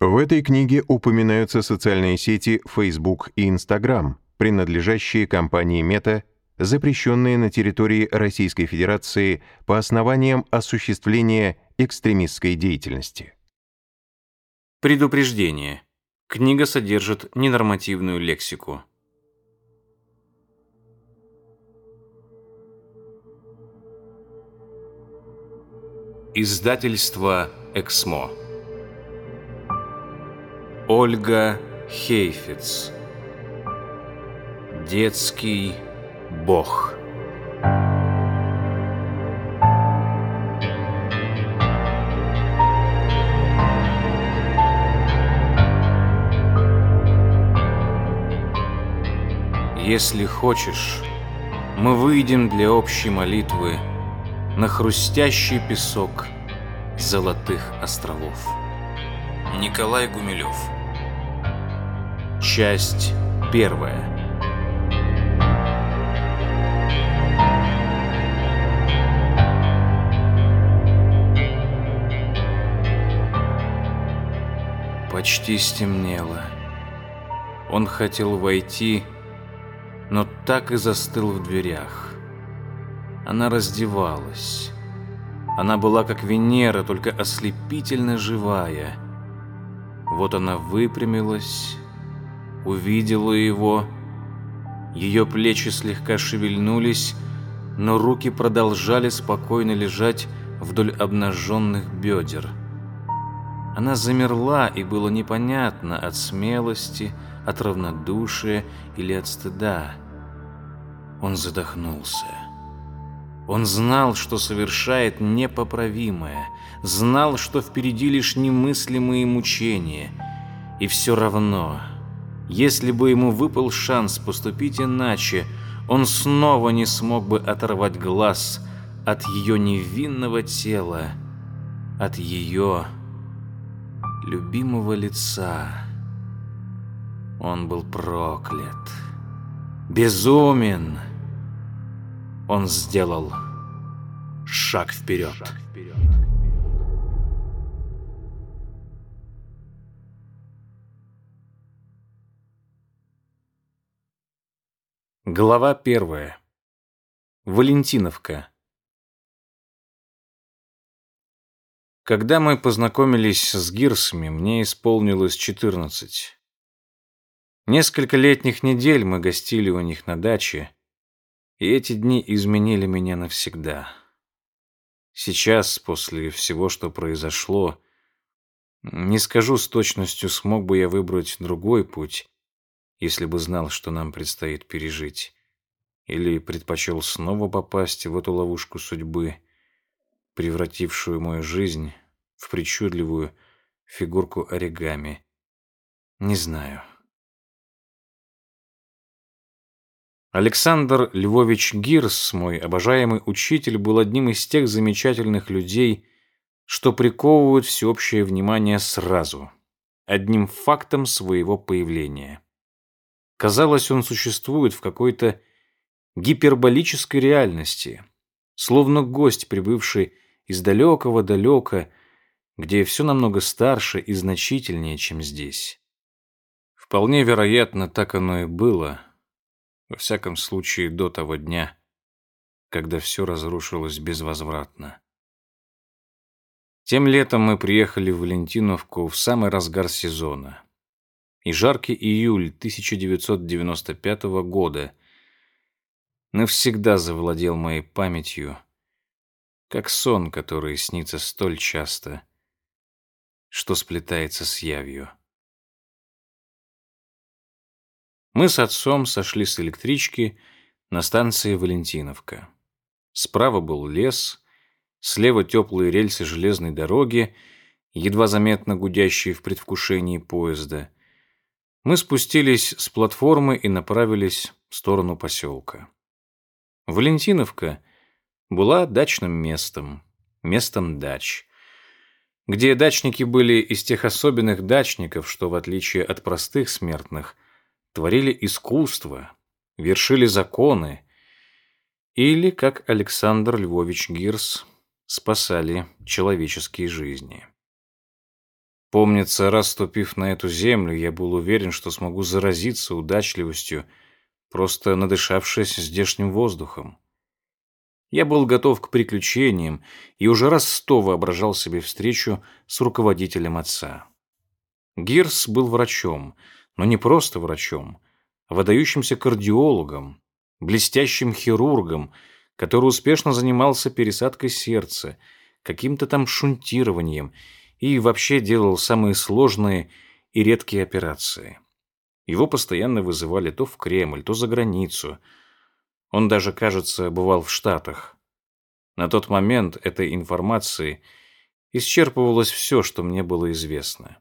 В этой книге упоминаются социальные сети Facebook и Instagram, принадлежащие компании Meta, запрещенные на территории Российской Федерации по основаниям осуществления экстремистской деятельности. Предупреждение. Книга содержит ненормативную лексику. Издательство «Эксмо». Ольга Хейфиц. Детский бог. Если хочешь, мы выйдем для общей молитвы на хрустящий песок золотых островов. Николай Гумилев Часть первая Почти стемнело. Он хотел войти, но так и застыл в дверях. Она раздевалась. Она была как Венера, только ослепительно живая. Вот она выпрямилась, увидела его. Ее плечи слегка шевельнулись, но руки продолжали спокойно лежать вдоль обнаженных бедер. Она замерла, и было непонятно от смелости, от равнодушия или от стыда. Он задохнулся. Он знал, что совершает непоправимое, знал, что впереди лишь немыслимые мучения. И все равно, если бы ему выпал шанс поступить иначе, он снова не смог бы оторвать глаз от ее невинного тела, от ее любимого лица. Он был проклят, безумен. Он сделал шаг вперед. Глава первая. Валентиновка. Когда мы познакомились с Гирсами, мне исполнилось 14. Несколько летних недель мы гостили у них на даче, и эти дни изменили меня навсегда. Сейчас, после всего, что произошло, не скажу с точностью, смог бы я выбрать другой путь, если бы знал, что нам предстоит пережить, или предпочел снова попасть в эту ловушку судьбы, превратившую мою жизнь в причудливую фигурку оригами. Не знаю. Александр Львович Гирс, мой обожаемый учитель, был одним из тех замечательных людей, что приковывают всеобщее внимание сразу, одним фактом своего появления. Казалось, он существует в какой-то гиперболической реальности, словно гость, прибывший из далекого-далека, где все намного старше и значительнее, чем здесь. Вполне вероятно, так оно и было, во всяком случае до того дня, когда все разрушилось безвозвратно. Тем летом мы приехали в Валентиновку в самый разгар сезона. И жаркий июль 1995 года навсегда завладел моей памятью, как сон, который снится столь часто, что сплетается с явью. Мы с отцом сошли с электрички на станции Валентиновка. Справа был лес, слева теплые рельсы железной дороги, едва заметно гудящие в предвкушении поезда. Мы спустились с платформы и направились в сторону поселка. Валентиновка была дачным местом, местом дач где дачники были из тех особенных дачников, что, в отличие от простых смертных, творили искусство, вершили законы или, как Александр Львович Гирс, спасали человеческие жизни. Помнится, раз ступив на эту землю, я был уверен, что смогу заразиться удачливостью, просто надышавшись здешним воздухом. Я был готов к приключениям и уже раз сто воображал себе встречу с руководителем отца. Гирс был врачом, но не просто врачом, а выдающимся кардиологом, блестящим хирургом, который успешно занимался пересадкой сердца, каким-то там шунтированием и вообще делал самые сложные и редкие операции. Его постоянно вызывали то в Кремль, то за границу – он даже, кажется, бывал в Штатах. На тот момент этой информации исчерпывалось все, что мне было известно.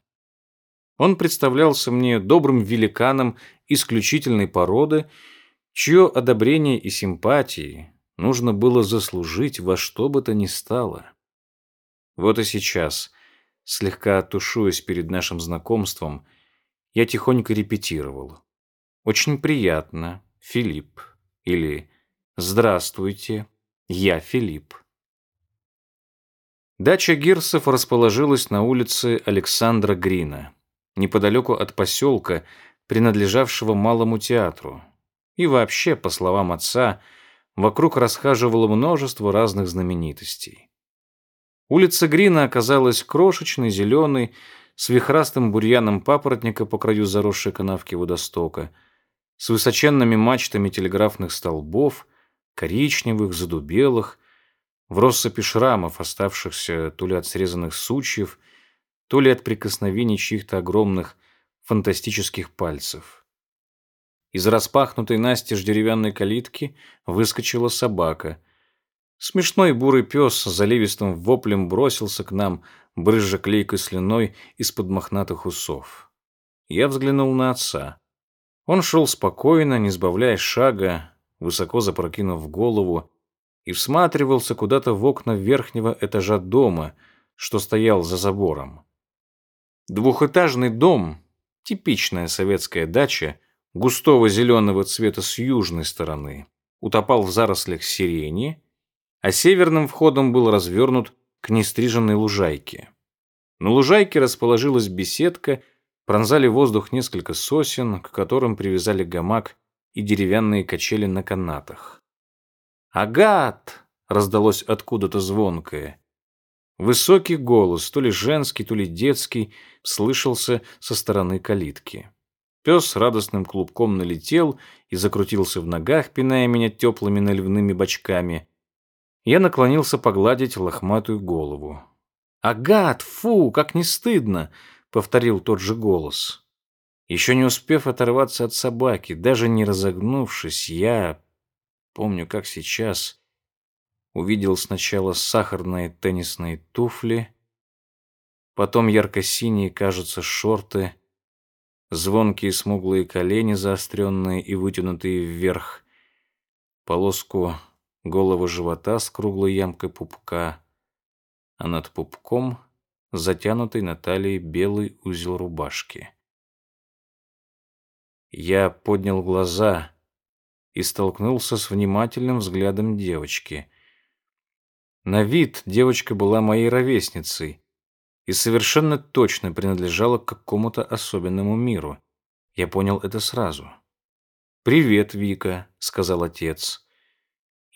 Он представлялся мне добрым великаном исключительной породы, чье одобрение и симпатии нужно было заслужить во что бы то ни стало. Вот и сейчас, слегка тушуясь перед нашим знакомством, я тихонько репетировал. Очень приятно, Филипп или «Здравствуйте, я Филипп». Дача Гирсов расположилась на улице Александра Грина, неподалеку от поселка, принадлежавшего Малому театру. И вообще, по словам отца, вокруг расхаживало множество разных знаменитостей. Улица Грина оказалась крошечной, зеленой, с вихрастым бурьяном папоротника по краю заросшей канавки водостока – с высоченными мачтами телеграфных столбов, коричневых, задубелых, в россыпи шрамов, оставшихся то ли от срезанных сучьев, то ли от прикосновений чьих-то огромных фантастических пальцев. Из распахнутой настежь деревянной калитки выскочила собака. Смешной бурый пес с заливистым воплем бросился к нам, брызжа клейкой слюной из-под мохнатых усов. Я взглянул на отца. Он шел спокойно, не сбавляя шага, высоко запрокинув голову, и всматривался куда-то в окна верхнего этажа дома, что стоял за забором. Двухэтажный дом, типичная советская дача, густого зеленого цвета с южной стороны, утопал в зарослях сирени, а северным входом был развернут к нестриженной лужайке. На лужайке расположилась беседка – Пронзали воздух несколько сосен, к которым привязали гамак и деревянные качели на канатах. «Агат!» — раздалось откуда-то звонкое. Высокий голос, то ли женский, то ли детский, слышался со стороны калитки. Пес радостным клубком налетел и закрутился в ногах, пиная меня теплыми наливными бочками. Я наклонился погладить лохматую голову. «Агат! Фу, как не стыдно!» повторил тот же голос. Еще не успев оторваться от собаки, даже не разогнувшись, я, помню как сейчас, увидел сначала сахарные теннисные туфли, потом ярко-синие, кажется, шорты, звонкие смуглые колени, заостренные и вытянутые вверх, полоску голого живота с круглой ямкой пупка, а над пупком — затянутый на талии белый узел рубашки. Я поднял глаза и столкнулся с внимательным взглядом девочки. На вид девочка была моей ровесницей и совершенно точно принадлежала к какому-то особенному миру. Я понял это сразу. «Привет, Вика», — сказал отец.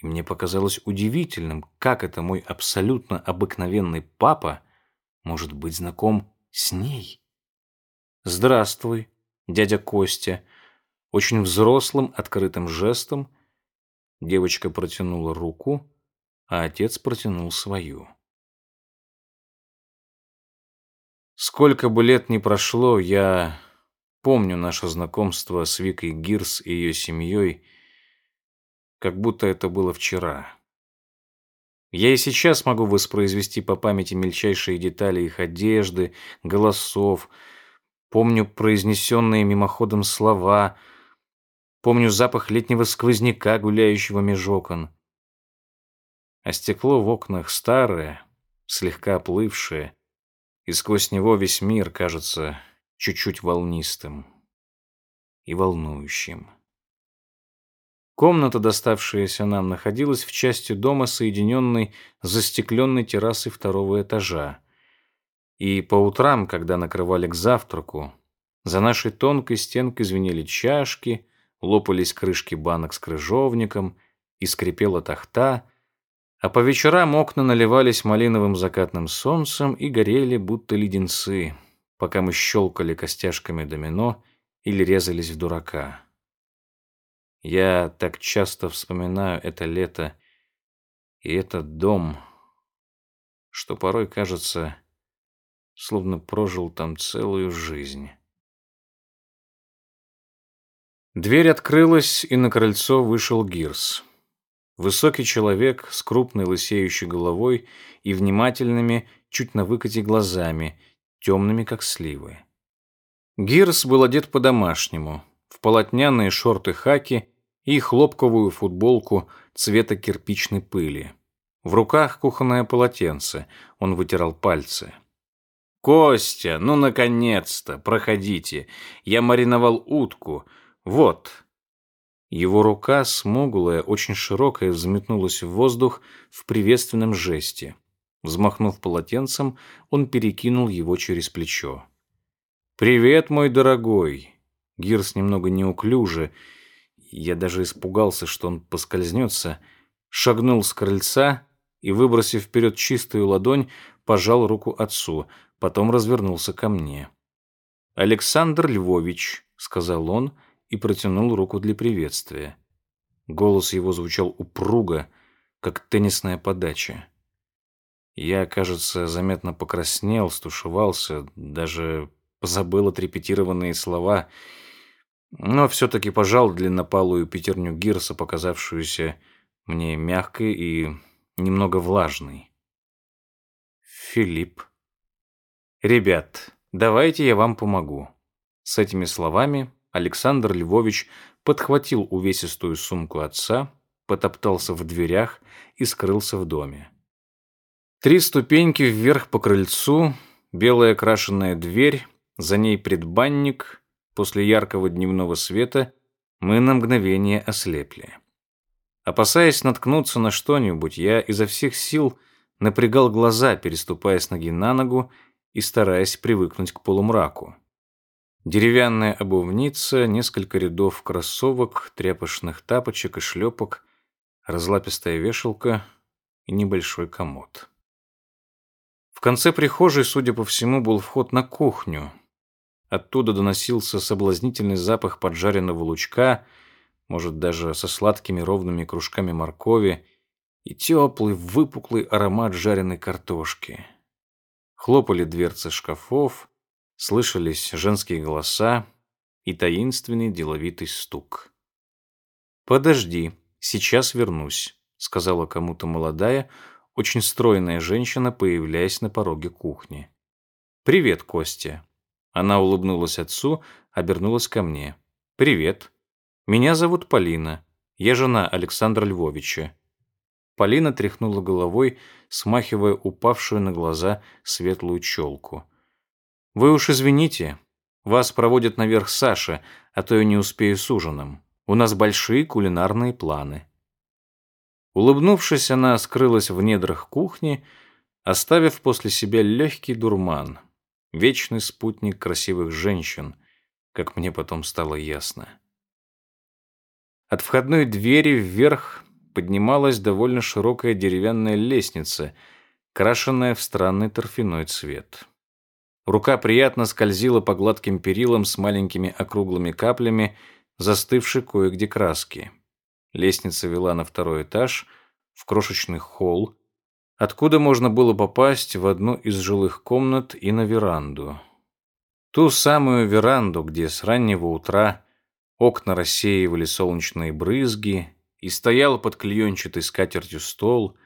И мне показалось удивительным, как это мой абсолютно обыкновенный папа — может быть знаком с ней. «Здравствуй, дядя Костя». Очень взрослым, открытым жестом девочка протянула руку, а отец протянул свою. Сколько бы лет ни прошло, я помню наше знакомство с Викой Гирс и ее семьей, как будто это было вчера. Я и сейчас могу воспроизвести по памяти мельчайшие детали их одежды, голосов, помню произнесенные мимоходом слова, помню запах летнего сквозняка, гуляющего меж окон. А стекло в окнах старое, слегка оплывшее, и сквозь него весь мир кажется чуть-чуть волнистым и волнующим. Комната, доставшаяся нам, находилась в части дома, соединенной с застекленной террасой второго этажа. И по утрам, когда накрывали к завтраку, за нашей тонкой стенкой звенели чашки, лопались крышки банок с крыжовником и скрипела тахта, а по вечерам окна наливались малиновым закатным солнцем и горели, будто леденцы, пока мы щелкали костяшками домино или резались в дурака. Я так часто вспоминаю это лето и этот дом, что порой кажется, словно прожил там целую жизнь. Дверь открылась, и на крыльцо вышел Гирс. Высокий человек с крупной лысеющей головой и внимательными, чуть на выкате глазами, темными, как сливы. Гирс был одет по-домашнему, в полотняные шорты-хаки и хлопковую футболку цвета кирпичной пыли. В руках кухонное полотенце, он вытирал пальцы. «Костя, ну, наконец-то, проходите. Я мариновал утку. Вот». Его рука, смуглая, очень широкая, взметнулась в воздух в приветственном жесте. Взмахнув полотенцем, он перекинул его через плечо. «Привет, мой дорогой!» Гирс немного неуклюже, я даже испугался, что он поскользнется, шагнул с крыльца и, выбросив вперед чистую ладонь, пожал руку отцу, потом развернулся ко мне. «Александр Львович», — сказал он и протянул руку для приветствия. Голос его звучал упруго, как теннисная подача. Я, кажется, заметно покраснел, стушевался, даже позабыл отрепетированные слова — но все-таки пожал длиннопалую пятерню Гирса, показавшуюся мне мягкой и немного влажной. Филипп. «Ребят, давайте я вам помогу». С этими словами Александр Львович подхватил увесистую сумку отца, потоптался в дверях и скрылся в доме. Три ступеньки вверх по крыльцу, белая крашенная дверь, за ней предбанник — После яркого дневного света мы на мгновение ослепли. Опасаясь наткнуться на что-нибудь, я изо всех сил напрягал глаза, переступая с ноги на ногу и стараясь привыкнуть к полумраку. Деревянная обувница, несколько рядов кроссовок, тряпочных тапочек и шлепок, разлапистая вешалка и небольшой комод. В конце прихожей, судя по всему, был вход на кухню, Оттуда доносился соблазнительный запах поджаренного лучка, может, даже со сладкими ровными кружками моркови, и теплый, выпуклый аромат жареной картошки. Хлопали дверцы шкафов, слышались женские голоса и таинственный деловитый стук. «Подожди, сейчас вернусь», — сказала кому-то молодая, очень стройная женщина, появляясь на пороге кухни. «Привет, Костя. Она улыбнулась отцу, обернулась ко мне. «Привет. Меня зовут Полина. Я жена Александра Львовича». Полина тряхнула головой, смахивая упавшую на глаза светлую челку. «Вы уж извините. Вас проводят наверх Саша, а то я не успею с ужином. У нас большие кулинарные планы». Улыбнувшись, она скрылась в недрах кухни, оставив после себя легкий дурман — вечный спутник красивых женщин, как мне потом стало ясно. От входной двери вверх поднималась довольно широкая деревянная лестница, крашенная в странный торфяной цвет. Рука приятно скользила по гладким перилам с маленькими округлыми каплями, застывшей кое-где краски. Лестница вела на второй этаж, в крошечный холл, откуда можно было попасть в одну из жилых комнат и на веранду. Ту самую веранду, где с раннего утра окна рассеивали солнечные брызги, и стоял под клеенчатой скатертью стол,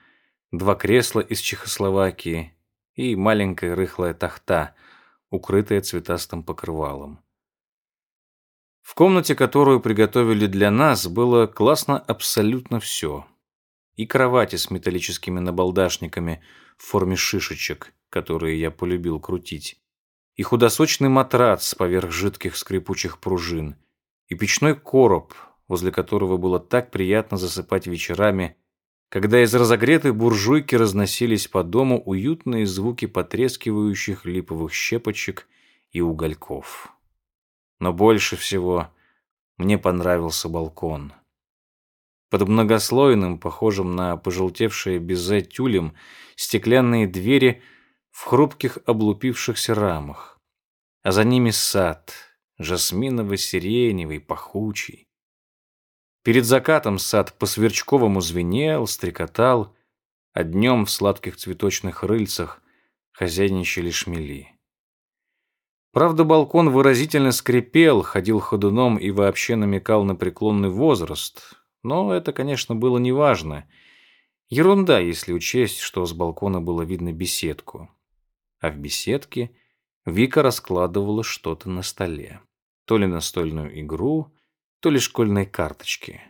два кресла из Чехословакии и маленькая рыхлая тахта, укрытая цветастым покрывалом. В комнате, которую приготовили для нас, было классно абсолютно все и кровати с металлическими набалдашниками в форме шишечек, которые я полюбил крутить, и худосочный матрац поверх жидких скрипучих пружин, и печной короб, возле которого было так приятно засыпать вечерами, когда из разогретой буржуйки разносились по дому уютные звуки потрескивающих липовых щепочек и угольков. Но больше всего мне понравился балкон. Под многослойным, похожим на пожелтевшее безе тюлем, стеклянные двери в хрупких облупившихся рамах, а за ними сад, жасминово-сиреневый, пахучий. Перед закатом сад по-сверчковому звенел, стрекотал, а днем в сладких цветочных рыльцах хозяйничали шмели. Правда, балкон выразительно скрипел, ходил ходуном и вообще намекал на преклонный возраст, но это, конечно, было неважно. Ерунда, если учесть, что с балкона было видно беседку. А в беседке Вика раскладывала что-то на столе. То ли настольную игру, то ли школьные карточки.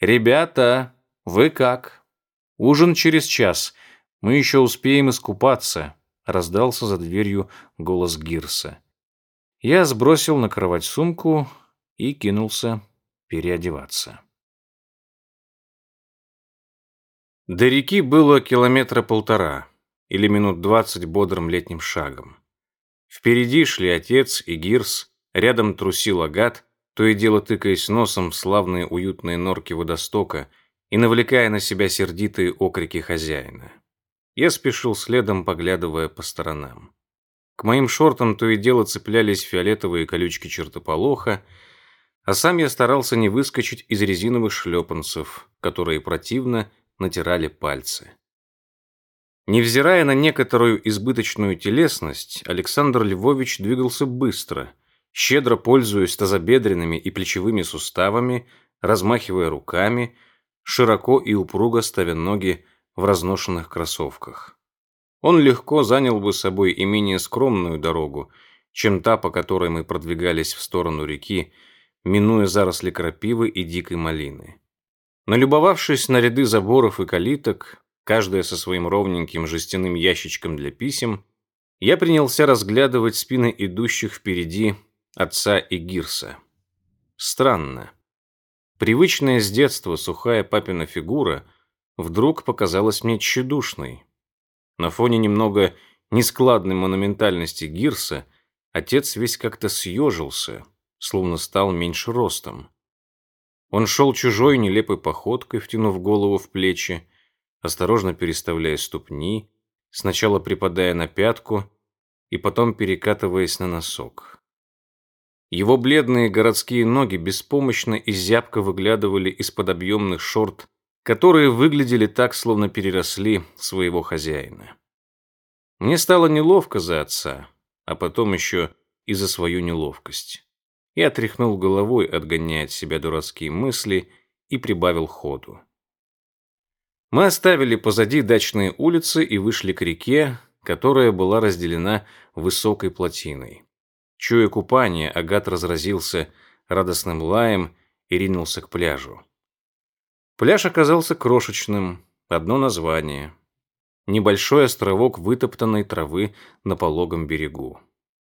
«Ребята, вы как? Ужин через час. Мы еще успеем искупаться», — раздался за дверью голос Гирса. Я сбросил на кровать сумку и кинулся переодеваться. До реки было километра полтора или минут двадцать бодрым летним шагом. Впереди шли отец и Гирс, рядом трусил Агат, то и дело тыкаясь носом в славные уютные норки водостока и навлекая на себя сердитые окрики хозяина. Я спешил следом, поглядывая по сторонам. К моим шортам то и дело цеплялись фиолетовые колючки чертополоха, а сам я старался не выскочить из резиновых шлепанцев, которые противно натирали пальцы. Невзирая на некоторую избыточную телесность, Александр Львович двигался быстро – щедро пользуясь тазобедренными и плечевыми суставами, размахивая руками, широко и упруго ставя ноги в разношенных кроссовках. Он легко занял бы собой и менее скромную дорогу, чем та, по которой мы продвигались в сторону реки, минуя заросли крапивы и дикой малины. Налюбовавшись на ряды заборов и калиток, каждая со своим ровненьким жестяным ящичком для писем, я принялся разглядывать спины идущих впереди отца и Гирса. Странно. Привычная с детства сухая папина фигура вдруг показалась мне тщедушной. На фоне немного нескладной монументальности Гирса отец весь как-то съежился, словно стал меньше ростом. Он шел чужой нелепой походкой, втянув голову в плечи, осторожно переставляя ступни, сначала припадая на пятку и потом перекатываясь на носок. Его бледные городские ноги беспомощно и зябко выглядывали из-под объемных шорт, которые выглядели так, словно переросли своего хозяина. Мне стало неловко за отца, а потом еще и за свою неловкость. Я тряхнул головой, отгоняя от себя дурацкие мысли, и прибавил ходу. Мы оставили позади дачные улицы и вышли к реке, которая была разделена высокой плотиной. Чуя купание, Агат разразился радостным лаем и ринулся к пляжу. Пляж оказался крошечным, одно название. Небольшой островок вытоптанной травы на пологом берегу.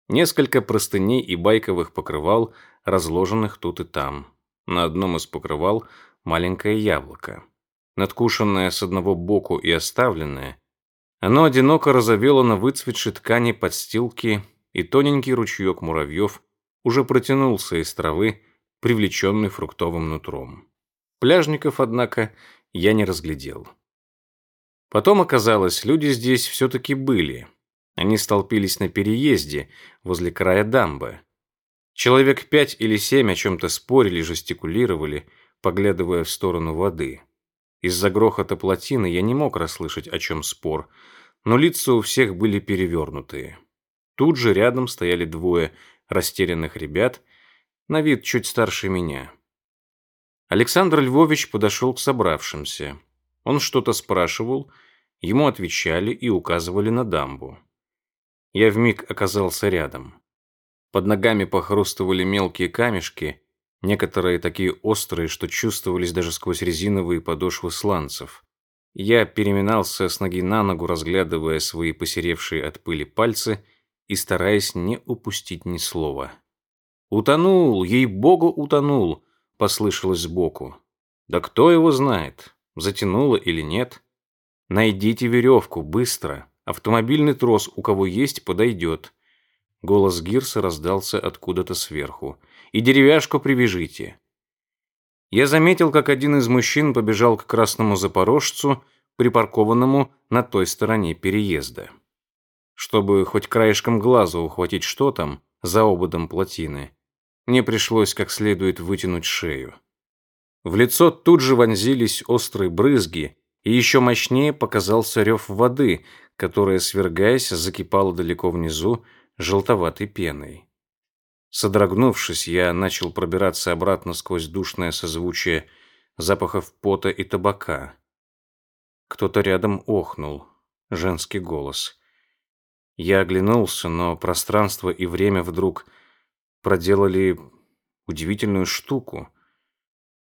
Несколько простыней и байковых покрывал, разложенных тут и там. На одном из покрывал маленькое яблоко. Надкушенное с одного боку и оставленное, оно одиноко разовело на выцветшей ткани подстилки и тоненький ручеек муравьев уже протянулся из травы, привлеченный фруктовым нутром. Пляжников, однако, я не разглядел. Потом оказалось, люди здесь все-таки были. Они столпились на переезде возле края дамбы. Человек пять или семь о чем-то спорили, жестикулировали, поглядывая в сторону воды. Из-за грохота плотины я не мог расслышать, о чем спор, но лица у всех были перевернутые. Тут же рядом стояли двое растерянных ребят, на вид чуть старше меня. Александр Львович подошел к собравшимся. Он что-то спрашивал, ему отвечали и указывали на дамбу. Я вмиг оказался рядом. Под ногами похрустывали мелкие камешки, некоторые такие острые, что чувствовались даже сквозь резиновые подошвы сланцев. Я переминался с ноги на ногу, разглядывая свои посеревшие от пыли пальцы и стараясь не упустить ни слова. «Утонул! Ей-богу, утонул!» — послышалось сбоку. «Да кто его знает? затянуло или нет. Найдите веревку, быстро. Автомобильный трос, у кого есть, подойдет. Голос Гирса раздался откуда-то сверху. И деревяшку привяжите. Я заметил, как один из мужчин побежал к красному запорожцу, припаркованному на той стороне переезда. Чтобы хоть краешком глаза ухватить, что там, за ободом плотины, мне пришлось как следует вытянуть шею. В лицо тут же вонзились острые брызги, и еще мощнее показался рев воды, которая, свергаясь, закипала далеко внизу желтоватой пеной. Содрогнувшись, я начал пробираться обратно сквозь душное созвучие запахов пота и табака. Кто-то рядом охнул. Женский голос. Я оглянулся, но пространство и время вдруг проделали удивительную штуку.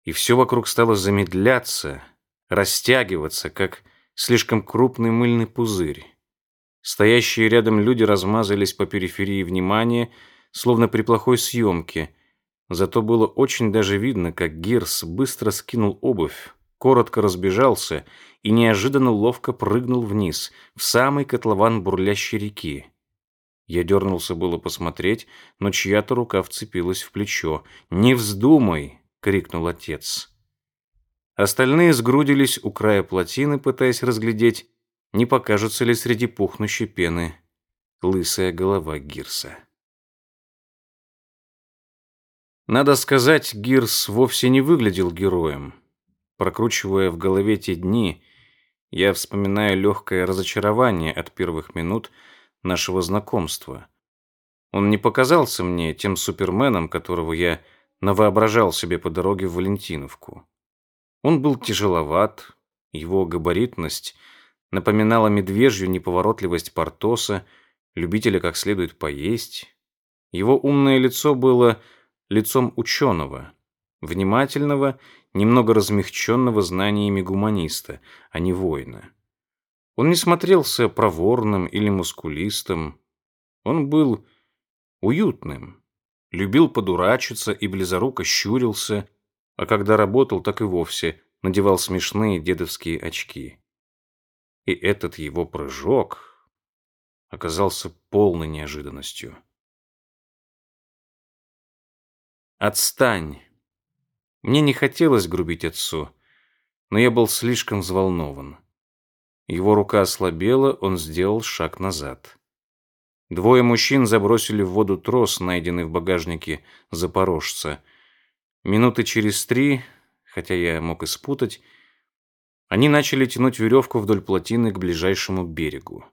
И все вокруг стало замедляться, растягиваться, как слишком крупный мыльный пузырь. Стоящие рядом люди размазались по периферии внимания, словно при плохой съемке. Зато было очень даже видно, как Гирс быстро скинул обувь, коротко разбежался и неожиданно ловко прыгнул вниз, в самый котлован бурлящей реки. Я дернулся было посмотреть, но чья-то рука вцепилась в плечо. «Не вздумай!» — крикнул отец. Остальные сгрудились у края плотины, пытаясь разглядеть, не покажется ли среди пухнущей пены лысая голова Гирса. Надо сказать, Гирс вовсе не выглядел героем. Прокручивая в голове те дни, я вспоминаю легкое разочарование от первых минут нашего знакомства. Он не показался мне тем суперменом, которого я навоображал себе по дороге в Валентиновку. Он был тяжеловат, его габаритность напоминала медвежью неповоротливость Портоса, любителя как следует поесть. Его умное лицо было лицом ученого, внимательного немного размягченного знаниями гуманиста, а не воина. Он не смотрелся проворным или мускулистым. Он был уютным, любил подурачиться и близоруко щурился, а когда работал, так и вовсе надевал смешные дедовские очки. И этот его прыжок оказался полной неожиданностью. «Отстань!» Мне не хотелось грубить отцу, но я был слишком взволнован. Его рука ослабела, он сделал шаг назад. Двое мужчин забросили в воду трос, найденный в багажнике запорожца. Минуты через три, хотя я мог и спутать, они начали тянуть веревку вдоль плотины к ближайшему берегу.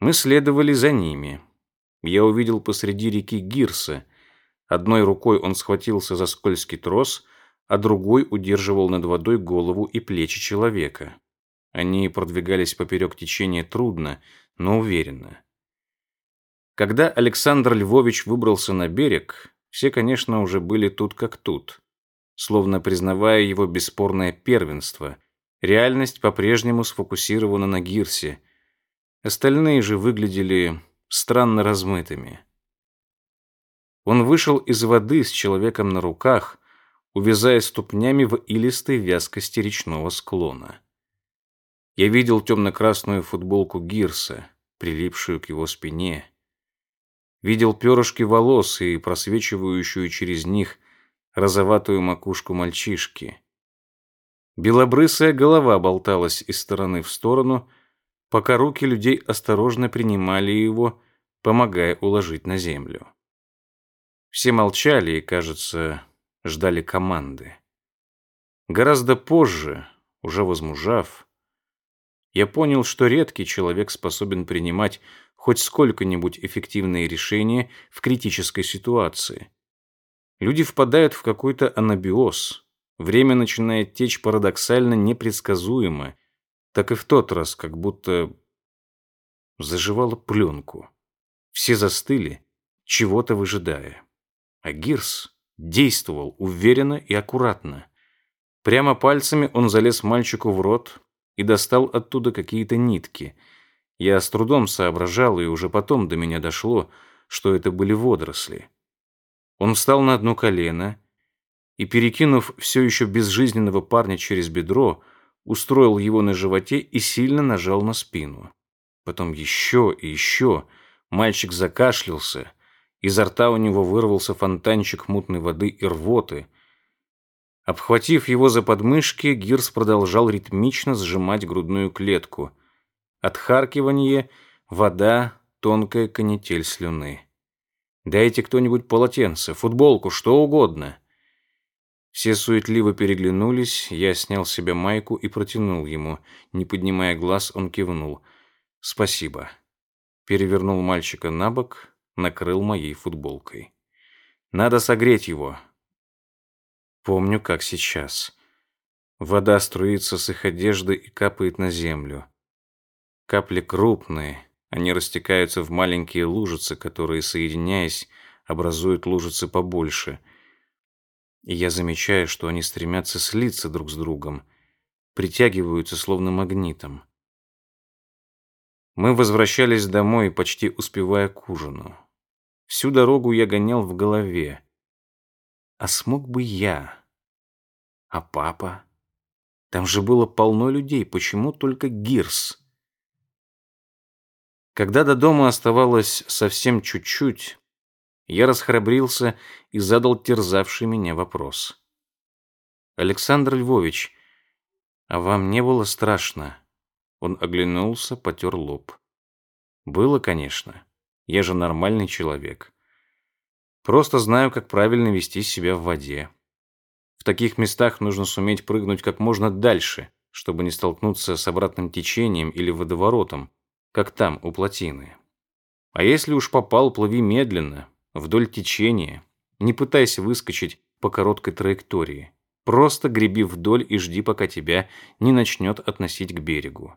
Мы следовали за ними. Я увидел посреди реки Гирса. Одной рукой он схватился за скользкий трос, а другой удерживал над водой голову и плечи человека. Они продвигались поперек течения трудно, но уверенно. Когда Александр Львович выбрался на берег, все, конечно, уже были тут как тут, словно признавая его бесспорное первенство. Реальность по-прежнему сфокусирована на Гирсе. Остальные же выглядели странно размытыми. Он вышел из воды с человеком на руках, увязая ступнями в илистой вязкости речного склона. Я видел темно-красную футболку Гирса, прилипшую к его спине. Видел перышки волос и просвечивающую через них розоватую макушку мальчишки. Белобрысая голова болталась из стороны в сторону, пока руки людей осторожно принимали его, помогая уложить на землю. Все молчали и, кажется, ждали команды. Гораздо позже, уже возмужав, я понял, что редкий человек способен принимать хоть сколько-нибудь эффективные решения в критической ситуации. Люди впадают в какой-то анабиоз. Время начинает течь парадоксально непредсказуемо, так и в тот раз, как будто заживала пленку. Все застыли, чего-то выжидая. А Гирс Действовал уверенно и аккуратно. Прямо пальцами он залез мальчику в рот и достал оттуда какие-то нитки. Я с трудом соображал, и уже потом до меня дошло, что это были водоросли. Он встал на одно колено и, перекинув все еще безжизненного парня через бедро, устроил его на животе и сильно нажал на спину. Потом еще и еще. Мальчик закашлялся. Изо рта у него вырвался фонтанчик мутной воды и рвоты. Обхватив его за подмышки, Гирс продолжал ритмично сжимать грудную клетку. Отхаркивание, вода, тонкая канитель слюны. «Дайте кто-нибудь полотенце, футболку, что угодно». Все суетливо переглянулись, я снял с себя майку и протянул ему. Не поднимая глаз, он кивнул. «Спасибо». Перевернул мальчика на бок, накрыл моей футболкой. «Надо согреть его». Помню, как сейчас. Вода струится с их одежды и капает на землю. Капли крупные, они растекаются в маленькие лужицы, которые, соединяясь, образуют лужицы побольше — и я замечаю, что они стремятся слиться друг с другом, притягиваются словно магнитом. Мы возвращались домой, почти успевая к ужину. Всю дорогу я гонял в голове. А смог бы я? А папа? Там же было полно людей, почему только Гирс? Когда до дома оставалось совсем чуть-чуть, я расхрабрился и задал терзавший меня вопрос. «Александр Львович, а вам не было страшно?» Он оглянулся, потер лоб. «Было, конечно. Я же нормальный человек. Просто знаю, как правильно вести себя в воде. В таких местах нужно суметь прыгнуть как можно дальше, чтобы не столкнуться с обратным течением или водоворотом, как там, у плотины. А если уж попал, плыви медленно, вдоль течения. Не пытайся выскочить по короткой траектории. Просто греби вдоль и жди, пока тебя не начнет относить к берегу.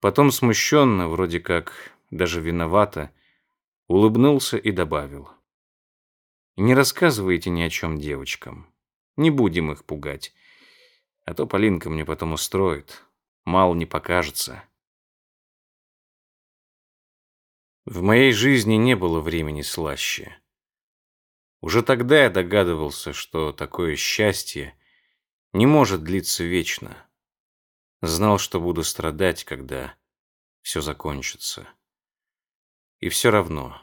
Потом смущенно, вроде как даже виновато, улыбнулся и добавил. «Не рассказывайте ни о чем девочкам. Не будем их пугать. А то Полинка мне потом устроит. Мало не покажется». В моей жизни не было времени слаще. Уже тогда я догадывался, что такое счастье не может длиться вечно. Знал, что буду страдать, когда все закончится. И все равно.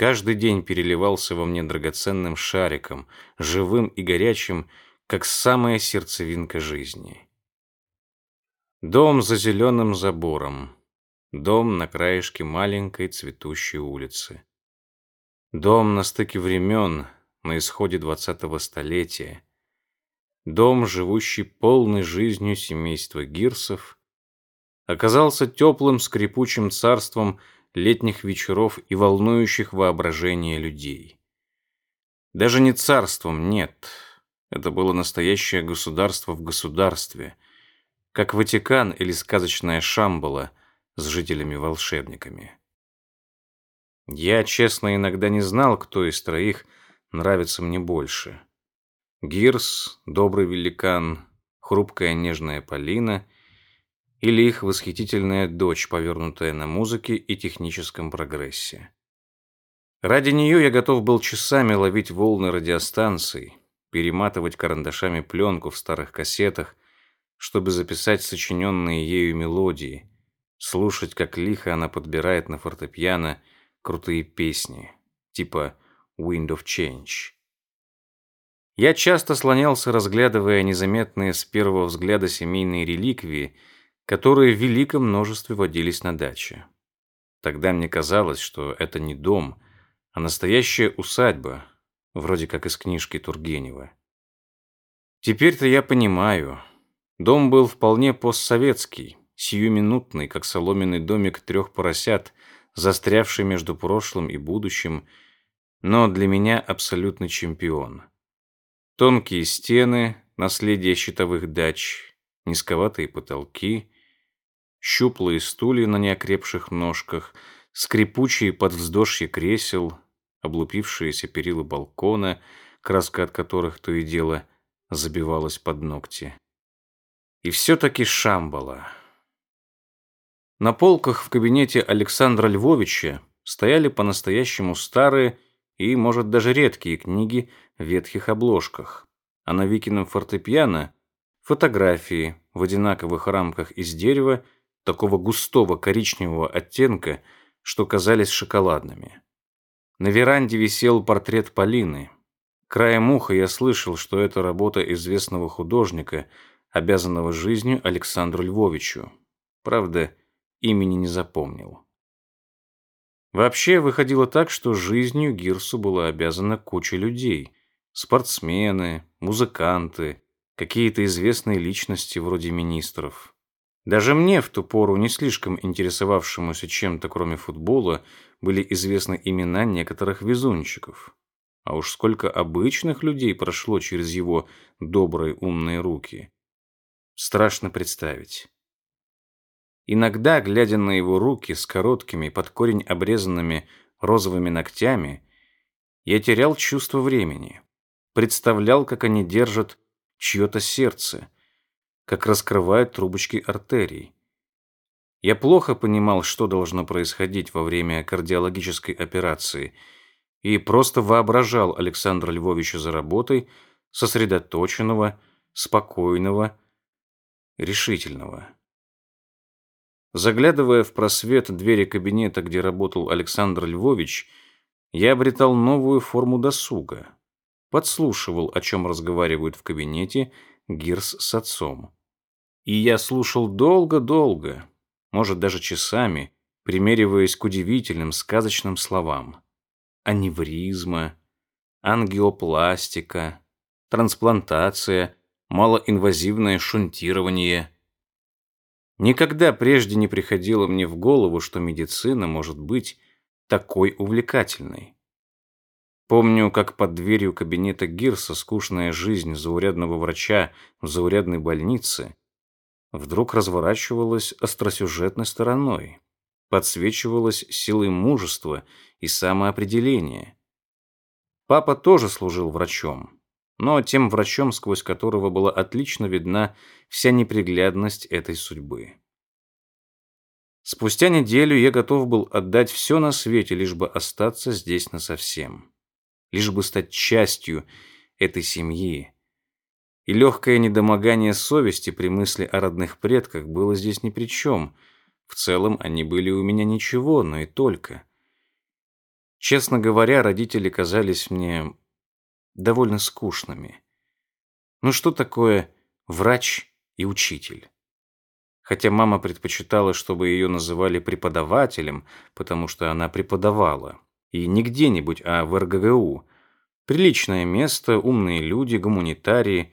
Каждый день переливался во мне драгоценным шариком, живым и горячим, как самая сердцевинка жизни. Дом за зеленым забором, Дом на краешке маленькой цветущей улицы. Дом на стыке времен, на исходе двадцатого столетия. Дом, живущий полной жизнью семейства Гирсов, оказался теплым скрипучим царством летних вечеров и волнующих воображение людей. Даже не царством, нет. Это было настоящее государство в государстве, как Ватикан или сказочная Шамбала – с жителями-волшебниками. Я, честно, иногда не знал, кто из троих нравится мне больше. Гирс, добрый великан, хрупкая нежная Полина или их восхитительная дочь, повернутая на музыке и техническом прогрессе. Ради нее я готов был часами ловить волны радиостанций, перематывать карандашами пленку в старых кассетах, чтобы записать сочиненные ею мелодии, слушать, как лихо она подбирает на фортепиано крутые песни, типа «Wind of Change». Я часто слонялся, разглядывая незаметные с первого взгляда семейные реликвии, которые в великом множестве водились на даче. Тогда мне казалось, что это не дом, а настоящая усадьба, вроде как из книжки Тургенева. Теперь-то я понимаю, дом был вполне постсоветский, сиюминутный, как соломенный домик трех поросят, застрявший между прошлым и будущим, но для меня абсолютный чемпион. Тонкие стены, наследие щитовых дач, низковатые потолки, щуплые стулья на неокрепших ножках, скрипучие под вздошье кресел, облупившиеся перила балкона, краска от которых то и дело забивалась под ногти. И все-таки Шамбала — на полках в кабинете Александра Львовича стояли по-настоящему старые и, может, даже редкие книги в ветхих обложках. А на Викином фортепиано – фотографии, в одинаковых рамках из дерева, такого густого коричневого оттенка, что казались шоколадными. На веранде висел портрет Полины. Краем уха я слышал, что это работа известного художника, обязанного жизнью Александру Львовичу. Правда, имени не запомнил. Вообще выходило так, что жизнью Гирсу была обязана куча людей. Спортсмены, музыканты, какие-то известные личности вроде министров. Даже мне в ту пору, не слишком интересовавшемуся чем-то кроме футбола, были известны имена некоторых везунчиков. А уж сколько обычных людей прошло через его добрые умные руки. Страшно представить. Иногда, глядя на его руки с короткими, под корень обрезанными розовыми ногтями, я терял чувство времени. Представлял, как они держат чье-то сердце, как раскрывают трубочки артерий. Я плохо понимал, что должно происходить во время кардиологической операции, и просто воображал Александра Львовича за работой, сосредоточенного, спокойного, решительного. Заглядывая в просвет двери кабинета, где работал Александр Львович, я обретал новую форму досуга. Подслушивал, о чем разговаривают в кабинете Гирс с отцом. И я слушал долго-долго, может, даже часами, примериваясь к удивительным сказочным словам. Аневризма, ангиопластика, трансплантация, малоинвазивное шунтирование – Никогда прежде не приходило мне в голову, что медицина может быть такой увлекательной. Помню, как под дверью кабинета Гирса скучная жизнь заурядного врача в заурядной больнице вдруг разворачивалась остросюжетной стороной, подсвечивалась силой мужества и самоопределения. Папа тоже служил врачом, но тем врачом, сквозь которого была отлично видна вся неприглядность этой судьбы. Спустя неделю я готов был отдать все на свете, лишь бы остаться здесь насовсем, лишь бы стать частью этой семьи. И легкое недомогание совести при мысли о родных предках было здесь ни при чем. В целом они были у меня ничего, но и только. Честно говоря, родители казались мне довольно скучными. Ну что такое врач и учитель? Хотя мама предпочитала, чтобы ее называли преподавателем, потому что она преподавала. И не где-нибудь, а в РГГУ. Приличное место, умные люди, гуманитарии.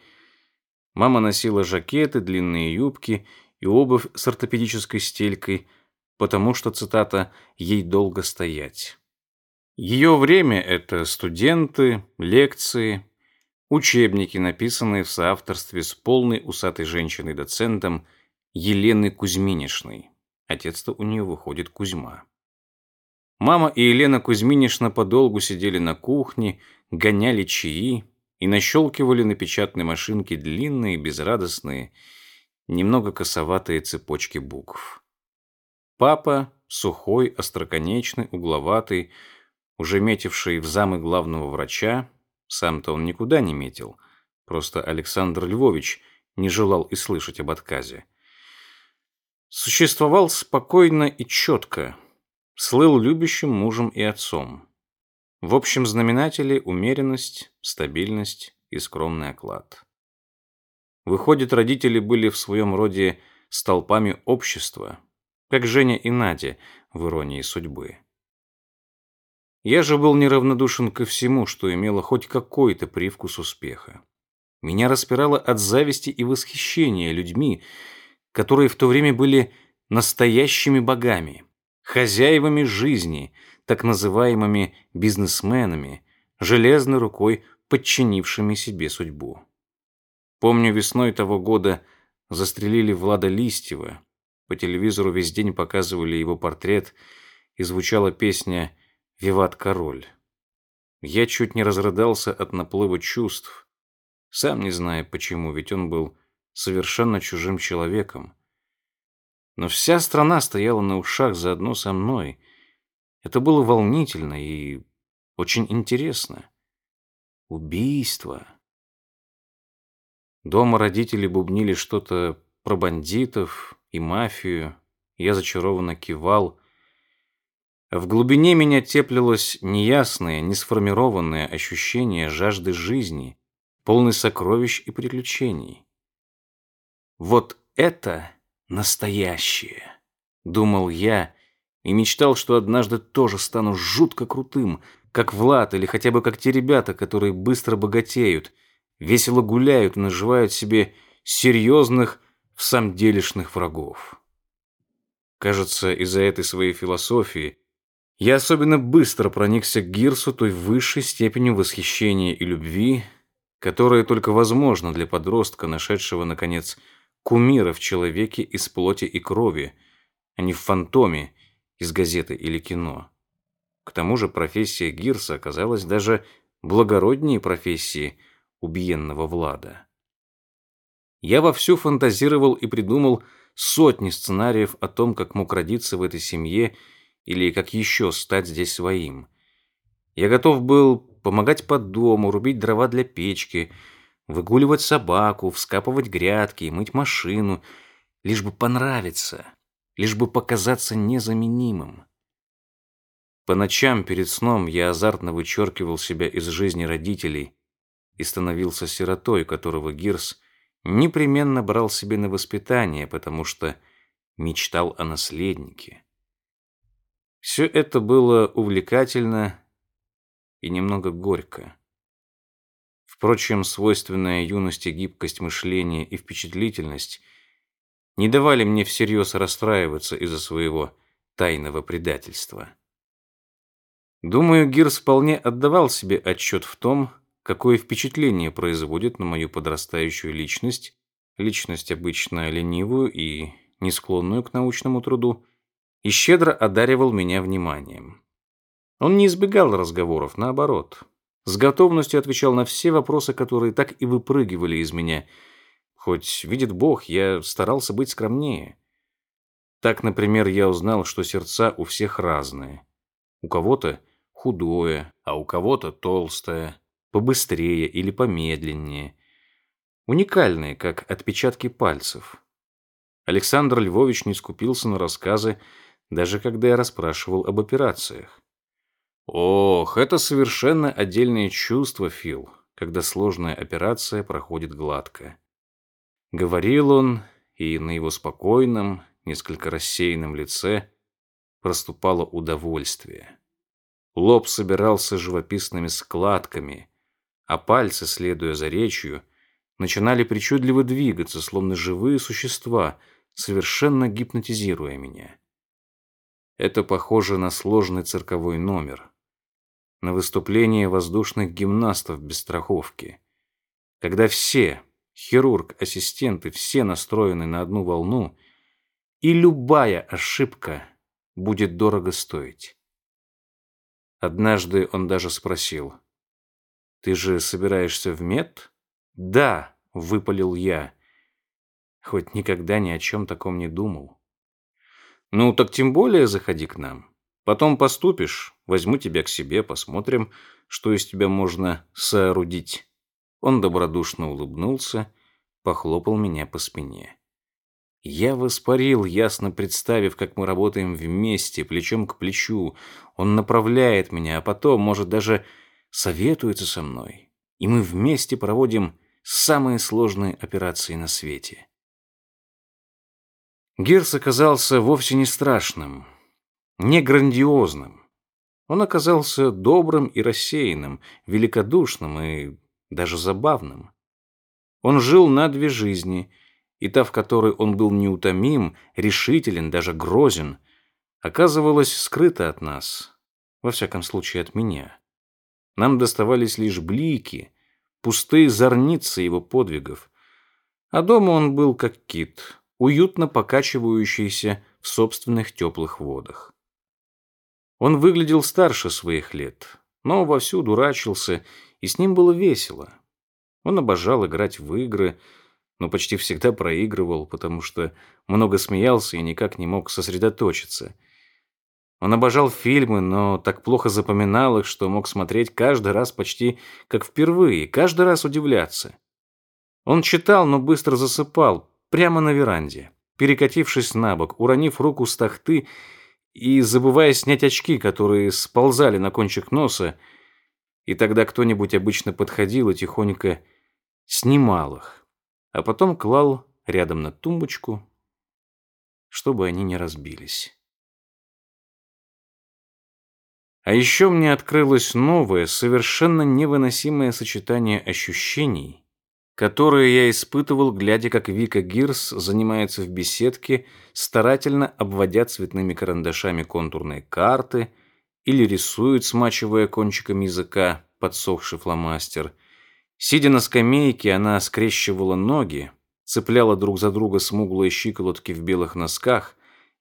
Мама носила жакеты, длинные юбки и обувь с ортопедической стелькой, потому что, цитата, «ей долго стоять». Ее время — это студенты, лекции, учебники, написанные в соавторстве с полной усатой женщиной-доцентом Еленой Кузьминишной. Отец-то у нее выходит Кузьма. Мама и Елена Кузьминишна подолгу сидели на кухне, гоняли чаи и нащелкивали на печатной машинке длинные, безрадостные, немного косоватые цепочки букв. Папа, сухой, остроконечный, угловатый, уже метивший в замы главного врача, сам-то он никуда не метил, просто Александр Львович не желал и слышать об отказе. Существовал спокойно и четко, слыл любящим мужем и отцом. В общем знаменателе умеренность, стабильность и скромный оклад. Выходит, родители были в своем роде столпами общества, как Женя и Надя в «Иронии судьбы». Я же был неравнодушен ко всему, что имело хоть какой-то привкус успеха. Меня распирало от зависти и восхищения людьми, которые в то время были настоящими богами, хозяевами жизни, так называемыми бизнесменами, железной рукой подчинившими себе судьбу. Помню, весной того года застрелили Влада Листьева, по телевизору весь день показывали его портрет, и звучала песня Виват король. Я чуть не разрыдался от наплыва чувств. Сам не знаю почему, ведь он был совершенно чужим человеком. Но вся страна стояла на ушах заодно со мной. Это было волнительно и очень интересно. Убийство. Дома родители бубнили что-то про бандитов и мафию, я зачарованно кивал. В глубине меня теплилось неясное, несформированное ощущение жажды жизни, полной сокровищ и приключений. Вот это настоящее, думал я и мечтал, что однажды тоже стану жутко крутым, как Влад или хотя бы как те ребята, которые быстро богатеют, весело гуляют, наживают себе серьезных в самом делешных врагов. Кажется, из-за этой своей философии я особенно быстро проникся к Гирсу той высшей степенью восхищения и любви, которая только возможна для подростка, нашедшего, наконец, кумира в человеке из плоти и крови, а не в фантоме из газеты или кино. К тому же профессия Гирса оказалась даже благороднее профессии убиенного Влада. Я вовсю фантазировал и придумал сотни сценариев о том, как мог родиться в этой семье или как еще стать здесь своим. Я готов был помогать по дому, рубить дрова для печки, выгуливать собаку, вскапывать грядки, мыть машину, лишь бы понравиться, лишь бы показаться незаменимым. По ночам перед сном я азартно вычеркивал себя из жизни родителей и становился сиротой, которого Гирс непременно брал себе на воспитание, потому что мечтал о наследнике. Все это было увлекательно и немного горько. Впрочем, свойственная юности гибкость мышления и впечатлительность не давали мне всерьез расстраиваться из-за своего тайного предательства. Думаю, Гирс вполне отдавал себе отчет в том, какое впечатление производит на мою подрастающую личность, личность обычно ленивую и не склонную к научному труду, и щедро одаривал меня вниманием. Он не избегал разговоров, наоборот. С готовностью отвечал на все вопросы, которые так и выпрыгивали из меня. Хоть, видит Бог, я старался быть скромнее. Так, например, я узнал, что сердца у всех разные. У кого-то худое, а у кого-то толстое, побыстрее или помедленнее. Уникальные, как отпечатки пальцев. Александр Львович не скупился на рассказы, даже когда я расспрашивал об операциях. Ох, это совершенно отдельное чувство, Фил, когда сложная операция проходит гладко. Говорил он, и на его спокойном, несколько рассеянном лице проступало удовольствие. Лоб собирался живописными складками, а пальцы, следуя за речью, начинали причудливо двигаться, словно живые существа, совершенно гипнотизируя меня. Это похоже на сложный цирковой номер, на выступление воздушных гимнастов без страховки, когда все, хирург, ассистенты, все настроены на одну волну, и любая ошибка будет дорого стоить. Однажды он даже спросил, «Ты же собираешься в мед?» «Да», — выпалил я, хоть никогда ни о чем таком не думал. «Ну, так тем более заходи к нам. Потом поступишь, возьму тебя к себе, посмотрим, что из тебя можно соорудить». Он добродушно улыбнулся, похлопал меня по спине. Я воспарил, ясно представив, как мы работаем вместе, плечом к плечу. Он направляет меня, а потом, может, даже советуется со мной. И мы вместе проводим самые сложные операции на свете. Герц оказался вовсе не страшным, не грандиозным. Он оказался добрым и рассеянным, великодушным и даже забавным. Он жил на две жизни — и та, в которой он был неутомим, решителен, даже грозен, оказывалась скрыта от нас, во всяком случае от меня. Нам доставались лишь блики, пустые зорницы его подвигов, а дома он был как кит, уютно покачивающийся в собственных теплых водах. Он выглядел старше своих лет, но вовсю дурачился, и с ним было весело. Он обожал играть в игры, но почти всегда проигрывал, потому что много смеялся и никак не мог сосредоточиться. Он обожал фильмы, но так плохо запоминал их, что мог смотреть каждый раз почти как впервые, каждый раз удивляться. Он читал, но быстро засыпал, прямо на веранде, перекатившись на бок, уронив руку с тахты и забывая снять очки, которые сползали на кончик носа, и тогда кто-нибудь обычно подходил и тихонько снимал их, а потом клал рядом на тумбочку, чтобы они не разбились. А еще мне открылось новое, совершенно невыносимое сочетание ощущений, которое я испытывал, глядя, как Вика Гирс занимается в беседке, старательно обводя цветными карандашами контурные карты или рисует, смачивая кончиком языка подсохший фломастер. Сидя на скамейке, она скрещивала ноги, цепляла друг за друга смуглые щиколотки в белых носках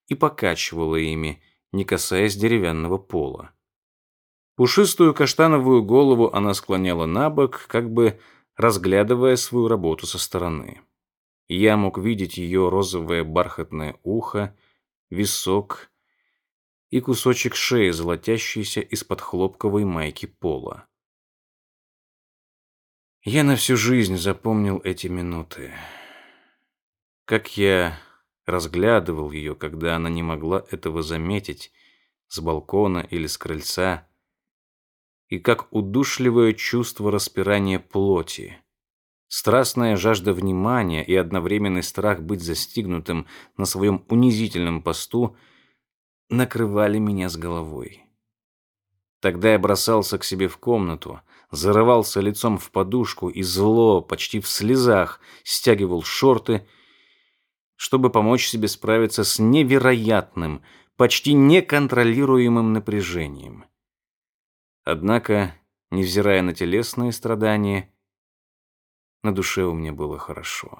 и покачивала ими, не касаясь деревянного пола. Пушистую каштановую голову она склоняла на бок, как бы разглядывая свою работу со стороны. Я мог видеть ее розовое бархатное ухо, висок и кусочек шеи, золотящийся из-под хлопковой майки пола. Я на всю жизнь запомнил эти минуты. Как я разглядывал ее, когда она не могла этого заметить с балкона или с крыльца, и как удушливое чувство распирания плоти. Страстная жажда внимания и одновременный страх быть застигнутым на своем унизительном посту накрывали меня с головой. Тогда я бросался к себе в комнату, зарывался лицом в подушку и зло, почти в слезах, стягивал шорты, чтобы помочь себе справиться с невероятным, почти неконтролируемым напряжением. Однако, невзирая на телесные страдания, на душе у меня было хорошо.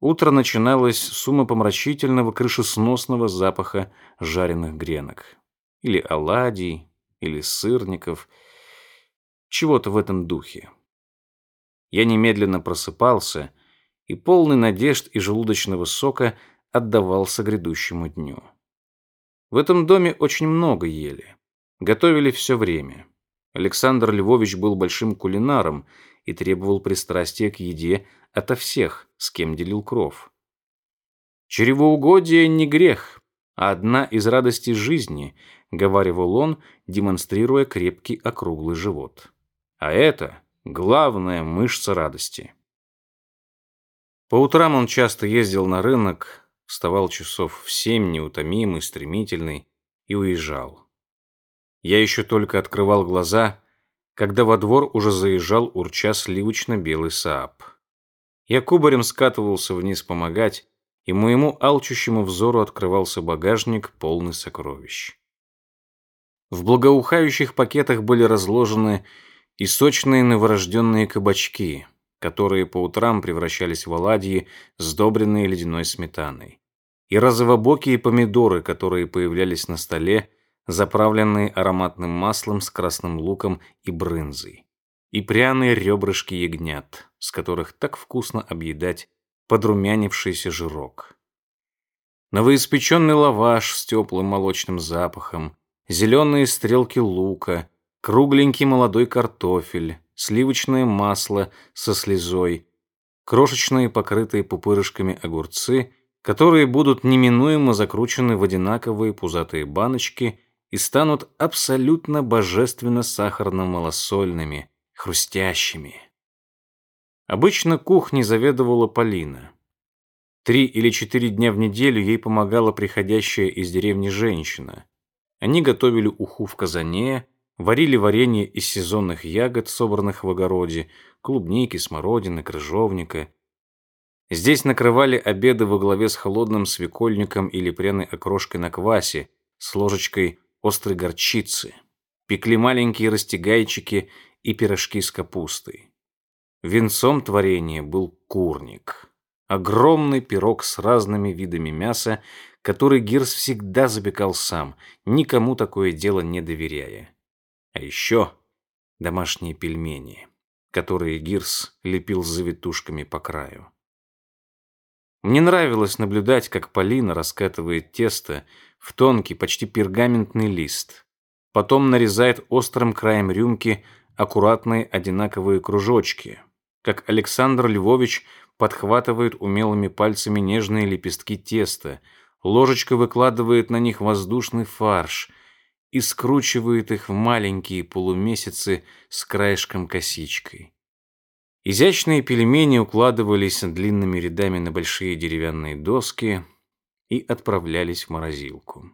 Утро начиналось с умопомрачительного крышесносного запаха жареных гренок. Или оладий, или сырников. Чего-то в этом духе. Я немедленно просыпался и, полный надежд и желудочного сока, отдавался грядущему дню. В этом доме очень много ели. Готовили все время. Александр Львович был большим кулинаром и требовал пристрастия к еде ото всех, с кем делил кров. «Чревоугодие не грех, а одна из радостей жизни», — говаривал он, демонстрируя крепкий округлый живот. «А это главная мышца радости». По утрам он часто ездил на рынок, вставал часов в семь, неутомимый, стремительный, и уезжал. Я еще только открывал глаза, когда во двор уже заезжал урча сливочно-белый Сааб. Я кубарем скатывался вниз помогать, и моему алчущему взору открывался багажник, полный сокровищ. В благоухающих пакетах были разложены и сочные новорожденные кабачки, которые по утрам превращались в оладьи, сдобренные ледяной сметаной, и розовобокие помидоры, которые появлялись на столе, заправленные ароматным маслом с красным луком и брынзой, и пряные ребрышки ягнят, с которых так вкусно объедать подрумянившийся жирок. Новоиспеченный лаваш с теплым молочным запахом, зеленые стрелки лука, кругленький молодой картофель, сливочное масло со слезой, крошечные покрытые пупырышками огурцы, которые будут неминуемо закручены в одинаковые пузатые баночки – и станут абсолютно божественно сахарно-малосольными, хрустящими. Обычно кухней заведовала Полина. Три или четыре дня в неделю ей помогала приходящая из деревни женщина. Они готовили уху в казане, варили варенье из сезонных ягод, собранных в огороде, клубники, смородины, крыжовника. Здесь накрывали обеды во главе с холодным свекольником или пряной окрошкой на квасе, с ложечкой острой горчицы, пекли маленькие растягайчики и пирожки с капустой. Венцом творения был курник. Огромный пирог с разными видами мяса, который Гирс всегда запекал сам, никому такое дело не доверяя. А еще домашние пельмени, которые Гирс лепил завитушками по краю. Мне нравилось наблюдать, как Полина раскатывает тесто, в тонкий, почти пергаментный лист. Потом нарезает острым краем рюмки аккуратные одинаковые кружочки, как Александр Львович подхватывает умелыми пальцами нежные лепестки теста, ложечка выкладывает на них воздушный фарш и скручивает их в маленькие полумесяцы с краешком косичкой. Изящные пельмени укладывались длинными рядами на большие деревянные доски и отправлялись в морозилку.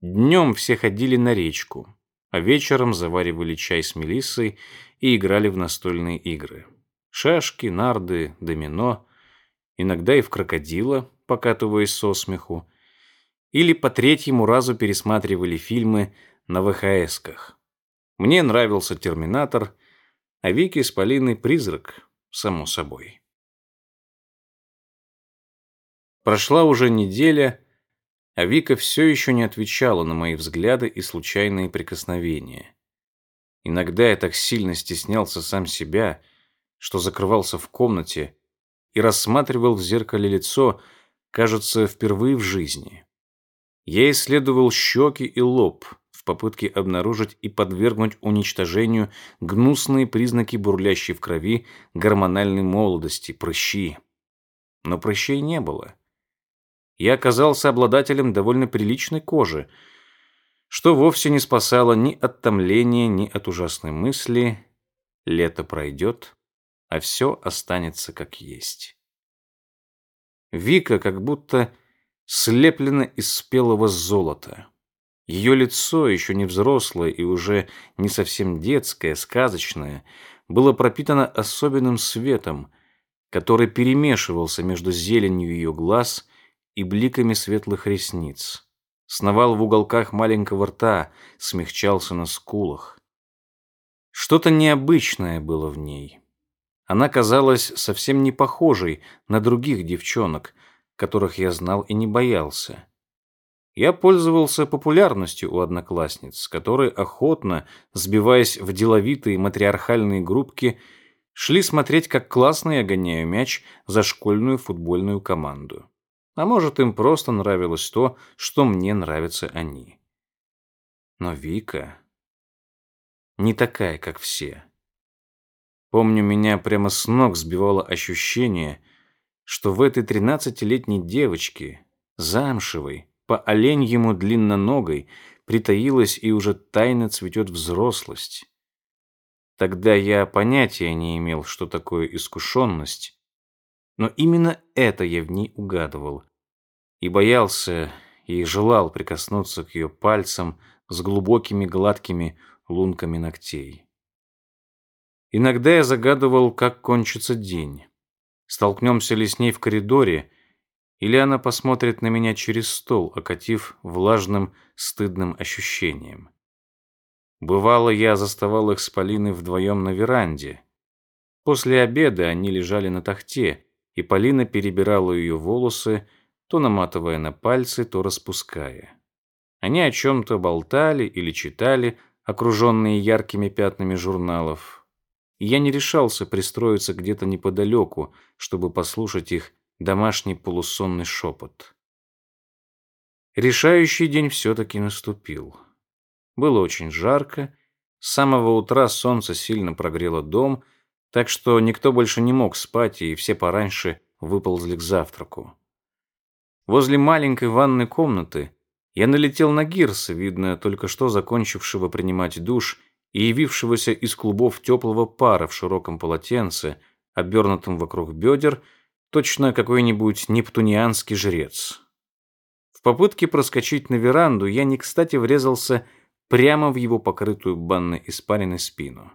Днем все ходили на речку, а вечером заваривали чай с мелиссой и играли в настольные игры. Шашки, нарды, домино, иногда и в крокодила, покатываясь со смеху, или по третьему разу пересматривали фильмы на ВХСках. Мне нравился «Терминатор», а Вики с Полиной «Призрак», само собой. Прошла уже неделя, а Вика все еще не отвечала на мои взгляды и случайные прикосновения. Иногда я так сильно стеснялся сам себя, что закрывался в комнате и рассматривал в зеркале лицо, кажется, впервые в жизни. Я исследовал щеки и лоб в попытке обнаружить и подвергнуть уничтожению гнусные признаки бурлящей в крови гормональной молодости, прыщи. Но прыщей не было я оказался обладателем довольно приличной кожи, что вовсе не спасало ни от томления, ни от ужасной мысли. Лето пройдет, а все останется как есть. Вика как будто слеплена из спелого золота. Ее лицо, еще не взрослое и уже не совсем детское, сказочное, было пропитано особенным светом, который перемешивался между зеленью ее глаз и бликами светлых ресниц. Сновал в уголках маленького рта, смягчался на скулах. Что-то необычное было в ней. Она казалась совсем не похожей на других девчонок, которых я знал и не боялся. Я пользовался популярностью у одноклассниц, которые охотно, сбиваясь в деловитые матриархальные группки, шли смотреть, как классно я гоняю мяч за школьную футбольную команду. А может, им просто нравилось то, что мне нравятся они. Но Вика не такая, как все. Помню, меня прямо с ног сбивало ощущение, что в этой тринадцатилетней девочке, замшевой, по оленьему длинноногой, притаилась и уже тайно цветет взрослость. Тогда я понятия не имел, что такое искушенность, но именно это я в ней угадывал. И боялся, и желал прикоснуться к ее пальцам с глубокими гладкими лунками ногтей. Иногда я загадывал, как кончится день. Столкнемся ли с ней в коридоре, или она посмотрит на меня через стол, окатив влажным, стыдным ощущением. Бывало, я заставал их с Полиной вдвоем на веранде. После обеда они лежали на тахте, и Полина перебирала ее волосы, то наматывая на пальцы, то распуская. Они о чем-то болтали или читали, окруженные яркими пятнами журналов. И я не решался пристроиться где-то неподалеку, чтобы послушать их домашний полусонный шепот. Решающий день все-таки наступил. Было очень жарко. С самого утра солнце сильно прогрело дом — так что никто больше не мог спать, и все пораньше выползли к завтраку. Возле маленькой ванной комнаты я налетел на Гирса, видно, только что закончившего принимать душ и явившегося из клубов теплого пара в широком полотенце, обернутом вокруг бедер, точно какой-нибудь нептунианский жрец. В попытке проскочить на веранду я не кстати врезался прямо в его покрытую банной испаренной спину.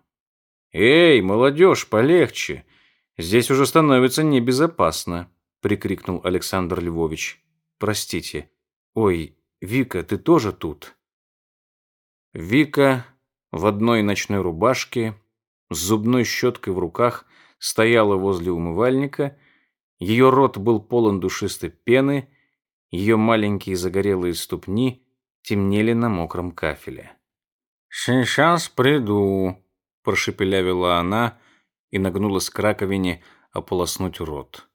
«Эй, молодежь, полегче! Здесь уже становится небезопасно!» — прикрикнул Александр Львович. «Простите. Ой, Вика, ты тоже тут?» Вика в одной ночной рубашке, с зубной щеткой в руках, стояла возле умывальника, ее рот был полон душистой пены, ее маленькие загорелые ступни темнели на мокром кафеле. «Сейчас приду», прошепелявила она и нагнулась к раковине ополоснуть рот.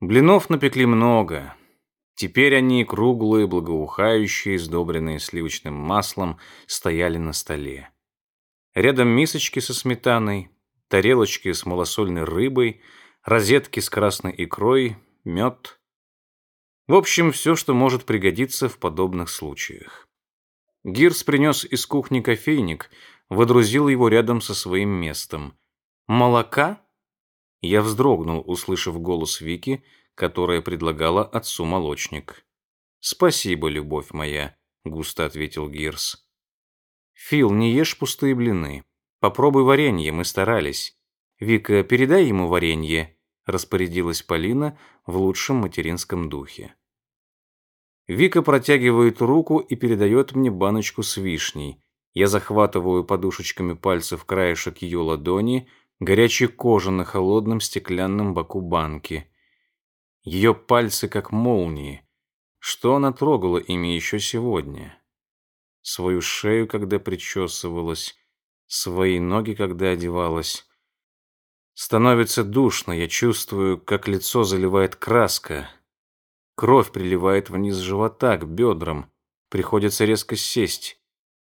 Блинов напекли много. Теперь они, круглые, благоухающие, сдобренные сливочным маслом, стояли на столе. Рядом мисочки со сметаной, тарелочки с малосольной рыбой, розетки с красной икрой, мед. В общем, все, что может пригодиться в подобных случаях. Гирс принес из кухни кофейник, водрузил его рядом со своим местом. «Молока?» Я вздрогнул, услышав голос Вики, которая предлагала отцу молочник. «Спасибо, любовь моя», — густо ответил Гирс. «Фил, не ешь пустые блины. Попробуй варенье, мы старались. Вика, передай ему варенье», — распорядилась Полина в лучшем материнском духе. Вика протягивает руку и передает мне баночку с вишней. Я захватываю подушечками пальцев краешек ее ладони, горячей кожи на холодном стеклянном боку банки. Ее пальцы как молнии. Что она трогала ими еще сегодня? Свою шею, когда причесывалась, свои ноги, когда одевалась. Становится душно, я чувствую, как лицо заливает краска, Кровь приливает вниз живота, к бедрам. Приходится резко сесть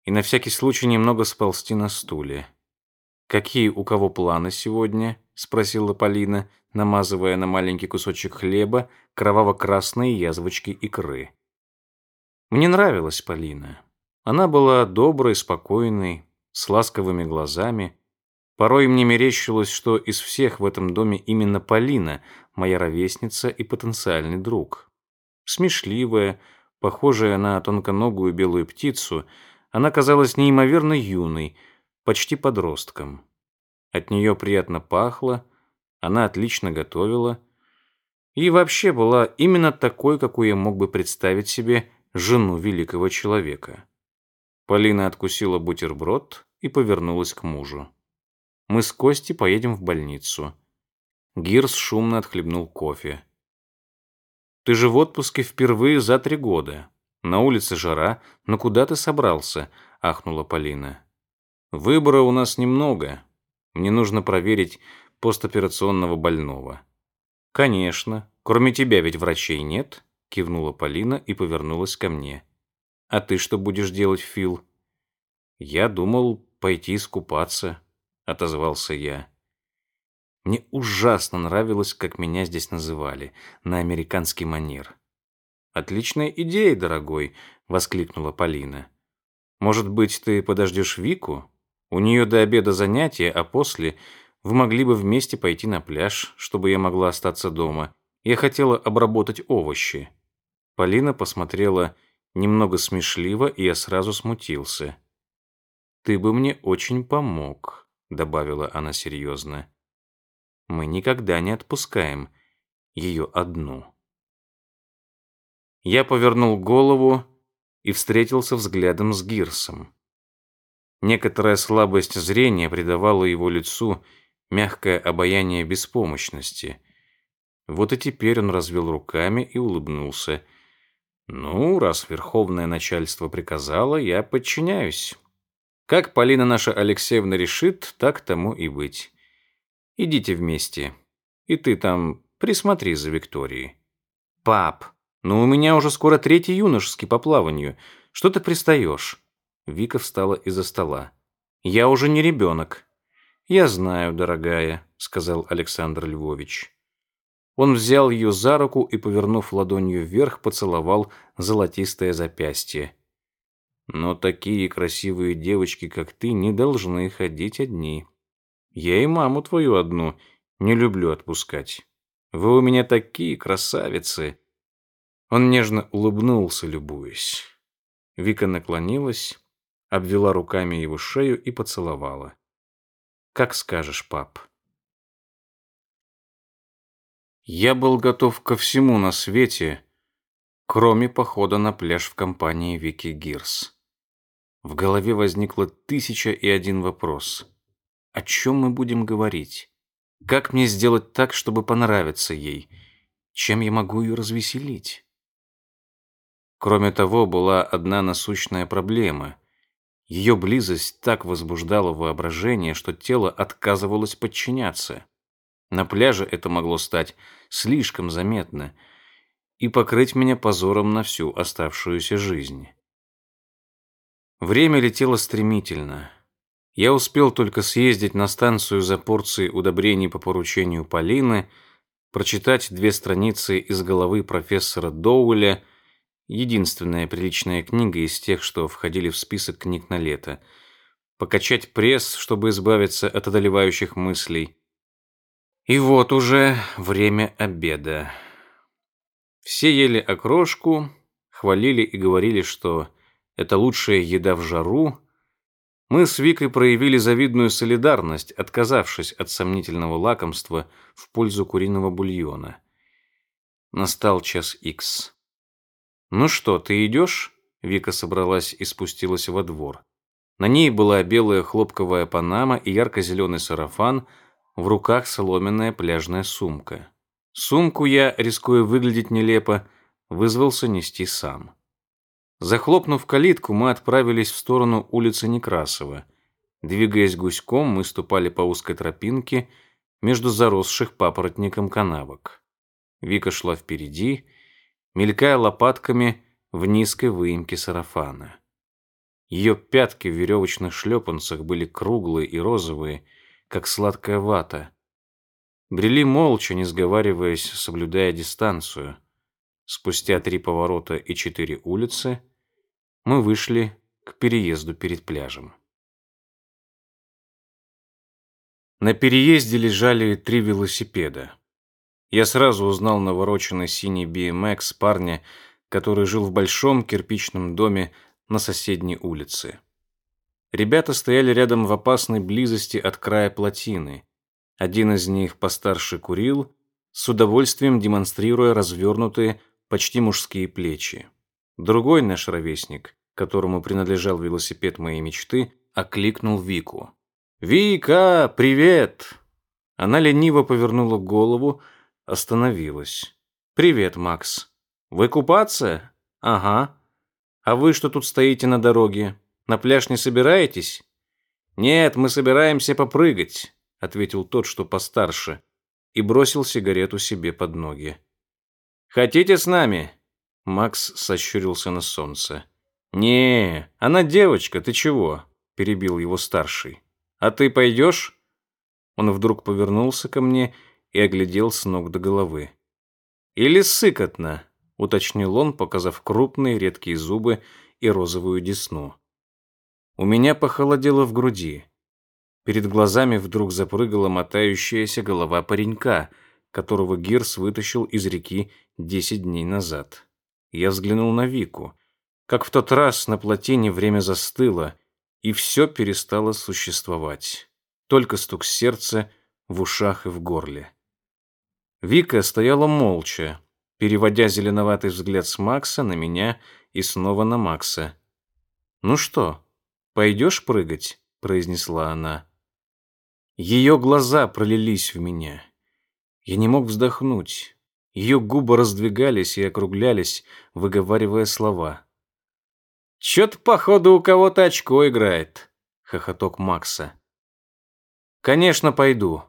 и на всякий случай немного сползти на стуле. «Какие у кого планы сегодня?» — спросила Полина, намазывая на маленький кусочек хлеба кроваво-красные язвочки икры. Мне нравилась Полина. Она была доброй, спокойной, с ласковыми глазами. Порой мне мерещилось, что из всех в этом доме именно Полина — моя ровесница и потенциальный друг смешливая, похожая на тонконогую белую птицу, она казалась неимоверно юной, почти подростком. От нее приятно пахло, она отлично готовила и вообще была именно такой, какой я мог бы представить себе жену великого человека. Полина откусила бутерброд и повернулась к мужу. «Мы с Костей поедем в больницу». Гирс шумно отхлебнул кофе. Ты же в отпуске впервые за три года. На улице жара, но куда ты собрался?» – ахнула Полина. «Выбора у нас немного. Мне нужно проверить постоперационного больного». «Конечно. Кроме тебя ведь врачей нет?» – кивнула Полина и повернулась ко мне. «А ты что будешь делать, Фил?» «Я думал пойти искупаться», – отозвался я. Мне ужасно нравилось, как меня здесь называли, на американский манер. «Отличная идея, дорогой», — воскликнула Полина. «Может быть, ты подождешь Вику? У нее до обеда занятия, а после вы могли бы вместе пойти на пляж, чтобы я могла остаться дома. Я хотела обработать овощи». Полина посмотрела немного смешливо, и я сразу смутился. «Ты бы мне очень помог», — добавила она серьезно мы никогда не отпускаем ее одну. Я повернул голову и встретился взглядом с Гирсом. Некоторая слабость зрения придавала его лицу мягкое обаяние беспомощности. Вот и теперь он развел руками и улыбнулся. «Ну, раз верховное начальство приказало, я подчиняюсь. Как Полина наша Алексеевна решит, так тому и быть. Идите вместе. И ты там присмотри за Викторией. Пап, ну у меня уже скоро третий юношеский по плаванию. Что ты пристаешь? Вика встала из-за стола. Я уже не ребенок. Я знаю, дорогая, сказал Александр Львович. Он взял ее за руку и, повернув ладонью вверх, поцеловал золотистое запястье. Но такие красивые девочки, как ты, не должны ходить одни. Я и маму твою одну не люблю отпускать. Вы у меня такие красавицы. Он нежно улыбнулся, любуясь. Вика наклонилась, обвела руками его шею и поцеловала. Как скажешь, пап. Я был готов ко всему на свете, кроме похода на пляж в компании Вики Гирс. В голове возникло тысяча и один вопрос. О чем мы будем говорить? Как мне сделать так, чтобы понравиться ей? Чем я могу ее развеселить? Кроме того, была одна насущная проблема. Ее близость так возбуждала воображение, что тело отказывалось подчиняться. На пляже это могло стать слишком заметно и покрыть меня позором на всю оставшуюся жизнь. Время летело стремительно. Я успел только съездить на станцию за порцией удобрений по поручению Полины, прочитать две страницы из головы профессора Доуэля, единственная приличная книга из тех, что входили в список книг на лето, покачать пресс, чтобы избавиться от одолевающих мыслей. И вот уже время обеда. Все ели окрошку, хвалили и говорили, что это лучшая еда в жару, мы с Викой проявили завидную солидарность, отказавшись от сомнительного лакомства в пользу куриного бульона. Настал час икс. «Ну что, ты идешь?» Вика собралась и спустилась во двор. На ней была белая хлопковая панама и ярко-зеленый сарафан, в руках соломенная пляжная сумка. Сумку я, рискуя выглядеть нелепо, вызвался нести сам. Захлопнув калитку, мы отправились в сторону улицы Некрасова. Двигаясь гуськом, мы ступали по узкой тропинке между заросших папоротником канавок. Вика шла впереди, мелькая лопатками в низкой выемке сарафана. Ее пятки в веревочных шлепанцах были круглые и розовые, как сладкая вата. Брели молча, не сговариваясь, соблюдая дистанцию. Спустя три поворота и четыре улицы мы вышли к переезду перед пляжем. На переезде лежали три велосипеда. Я сразу узнал навороченный синий BMX парня, который жил в большом кирпичном доме на соседней улице. Ребята стояли рядом в опасной близости от края плотины. Один из них постарше курил, с удовольствием демонстрируя развернутые, почти мужские плечи. Другой наш ровесник, которому принадлежал велосипед моей мечты, окликнул Вику. «Вика, привет!» Она лениво повернула голову, остановилась. «Привет, Макс. Вы купаться? Ага. А вы что тут стоите на дороге? На пляж не собираетесь?» «Нет, мы собираемся попрыгать», — ответил тот, что постарше, и бросил сигарету себе под ноги. «Хотите с нами?» Макс сощурился на солнце. «Не, она девочка, ты чего?» – перебил его старший. «А ты пойдешь?» Он вдруг повернулся ко мне и оглядел с ног до головы. «Или сыкотно», – уточнил он, показав крупные редкие зубы и розовую десну. У меня похолодело в груди. Перед глазами вдруг запрыгала мотающаяся голова паренька, которого Гирс вытащил из реки десять дней назад. Я взглянул на Вику. Как в тот раз на плотине время застыло, и все перестало существовать. Только стук сердца в ушах и в горле. Вика стояла молча, переводя зеленоватый взгляд с Макса на меня и снова на Макса. «Ну что, пойдешь прыгать?» – произнесла она. Ее глаза пролились в меня. Я не мог вздохнуть. Ее губы раздвигались и округлялись, выговаривая слова. «Чё-то, походу, у кого-то очко играет», — хохоток Макса. «Конечно, пойду».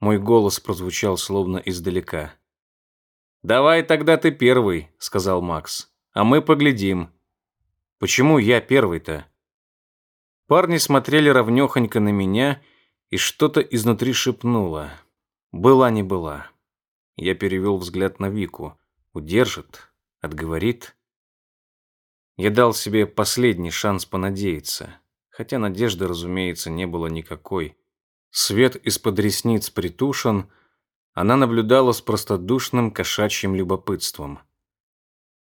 Мой голос прозвучал словно издалека. «Давай тогда ты первый», — сказал Макс. «А мы поглядим». «Почему я первый-то?» Парни смотрели ровнёхонько на меня, и что-то изнутри шепнуло. Была не была. Я перевел взгляд на Вику. Удержит? Отговорит? Я дал себе последний шанс понадеяться, хотя надежды, разумеется, не было никакой. Свет из-под ресниц притушен, она наблюдала с простодушным кошачьим любопытством.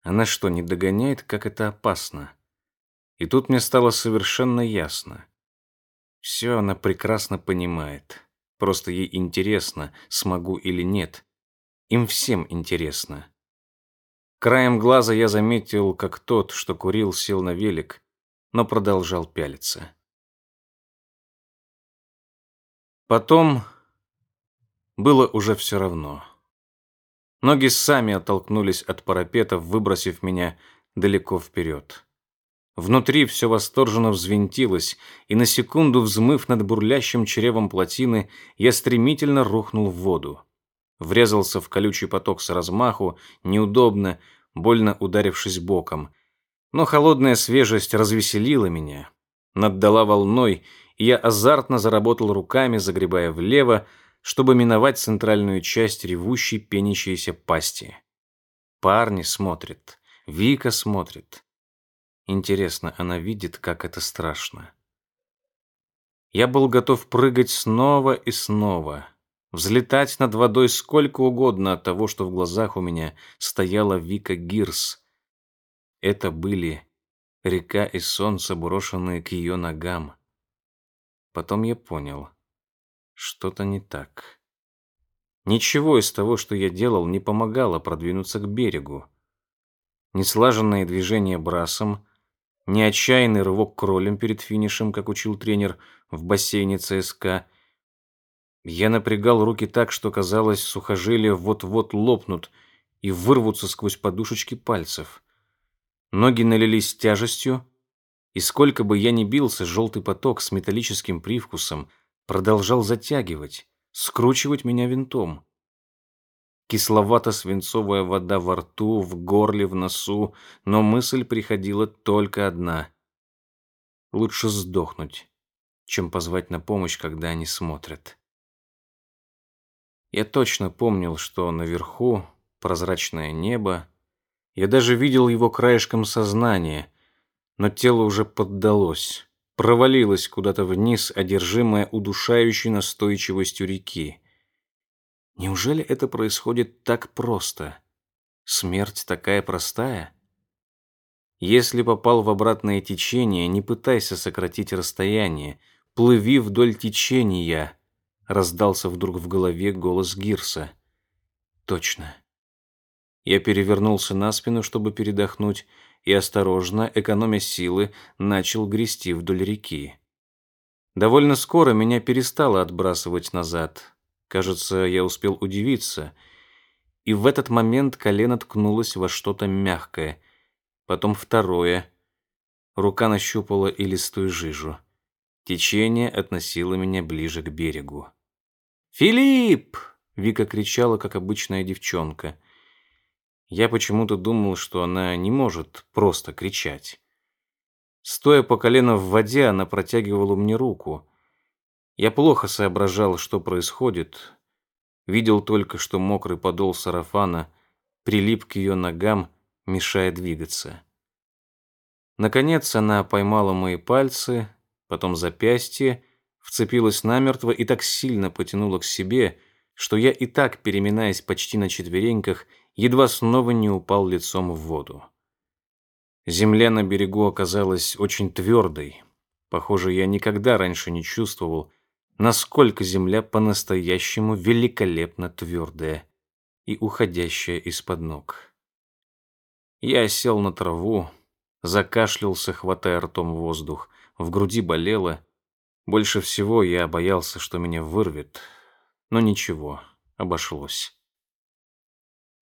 Она что, не догоняет, как это опасно? И тут мне стало совершенно ясно. Все она прекрасно понимает. Просто ей интересно, смогу или нет. Им всем интересно. Краем глаза я заметил, как тот, что курил, сел на велик, но продолжал пялиться. Потом было уже все равно. Ноги сами оттолкнулись от парапета, выбросив меня далеко вперед. Внутри все восторженно взвинтилось, и на секунду, взмыв над бурлящим чревом плотины, я стремительно рухнул в воду врезался в колючий поток с размаху, неудобно, больно ударившись боком. Но холодная свежесть развеселила меня, наддала волной, я азартно заработал руками, загребая влево, чтобы миновать центральную часть ревущей пенящейся пасти. Парни смотрят, Вика смотрит. Интересно, она видит, как это страшно. Я был готов прыгать снова и снова, взлетать над водой сколько угодно от того, что в глазах у меня стояла Вика Гирс. Это были река и солнце, брошенные к ее ногам. Потом я понял, что-то не так. Ничего из того, что я делал, не помогало продвинуться к берегу. Неслаженные движения брасом, не отчаянный рывок кролем перед финишем, как учил тренер в бассейне ЦСКА. Я напрягал руки так, что казалось, сухожилия вот-вот лопнут и вырвутся сквозь подушечки пальцев. Ноги налились тяжестью, и сколько бы я ни бился, желтый поток с металлическим привкусом продолжал затягивать, скручивать меня винтом. Кисловато-свинцовая вода во рту, в горле, в носу, но мысль приходила только одна. Лучше сдохнуть, чем позвать на помощь, когда они смотрят. Я точно помнил, что наверху прозрачное небо. Я даже видел его краешком сознания, но тело уже поддалось, провалилось куда-то вниз, одержимое удушающей настойчивостью реки. Неужели это происходит так просто? Смерть такая простая? Если попал в обратное течение, не пытайся сократить расстояние, плыви вдоль течения, раздался вдруг в голове голос Гирса. Точно. Я перевернулся на спину, чтобы передохнуть, и осторожно, экономя силы, начал грести вдоль реки. Довольно скоро меня перестало отбрасывать назад. Кажется, я успел удивиться. И в этот момент колено ткнулось во что-то мягкое. Потом второе. Рука нащупала и листую жижу. Течение относило меня ближе к берегу. «Филипп!» — Вика кричала, как обычная девчонка. Я почему-то думал, что она не может просто кричать. Стоя по колено в воде, она протягивала мне руку. Я плохо соображал, что происходит. Видел только, что мокрый подол сарафана прилип к ее ногам, мешая двигаться. Наконец она поймала мои пальцы, потом запястье, вцепилась намертво и так сильно потянула к себе, что я и так, переминаясь почти на четвереньках, едва снова не упал лицом в воду. Земля на берегу оказалась очень твердой. Похоже, я никогда раньше не чувствовал, насколько земля по-настоящему великолепно твердая и уходящая из-под ног. Я сел на траву, закашлялся, хватая ртом воздух, в груди болело. Больше всего я боялся, что меня вырвет, но ничего, обошлось.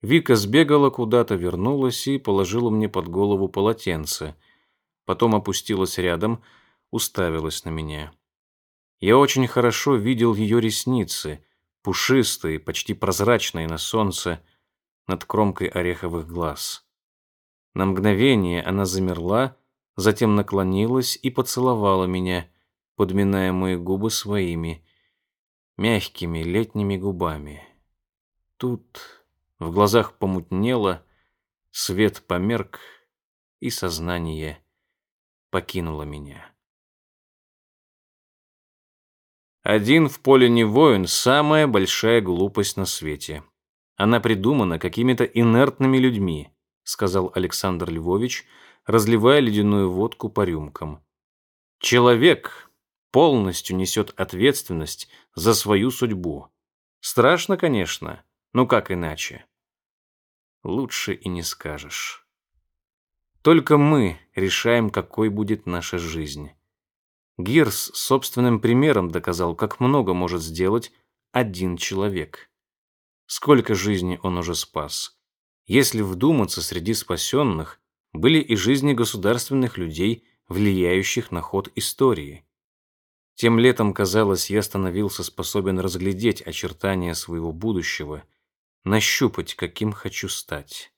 Вика сбегала куда-то, вернулась и положила мне под голову полотенце. Потом опустилась рядом, уставилась на меня. Я очень хорошо видел ее ресницы, пушистые, почти прозрачные на солнце, над кромкой ореховых глаз. На мгновение она замерла, затем наклонилась и поцеловала меня, подминая мои губы своими, мягкими летними губами. Тут в глазах помутнело, свет померк, и сознание покинуло меня. Один в поле не воин – самая большая глупость на свете. Она придумана какими-то инертными людьми, сказал Александр Львович, разливая ледяную водку по рюмкам. Человек полностью несет ответственность за свою судьбу. Страшно, конечно, но как иначе? Лучше и не скажешь. Только мы решаем, какой будет наша жизнь. Гирс собственным примером доказал, как много может сделать один человек. Сколько жизней он уже спас. Если вдуматься, среди спасенных были и жизни государственных людей, влияющих на ход истории. Тем летом, казалось, я становился способен разглядеть очертания своего будущего, нащупать, каким хочу стать.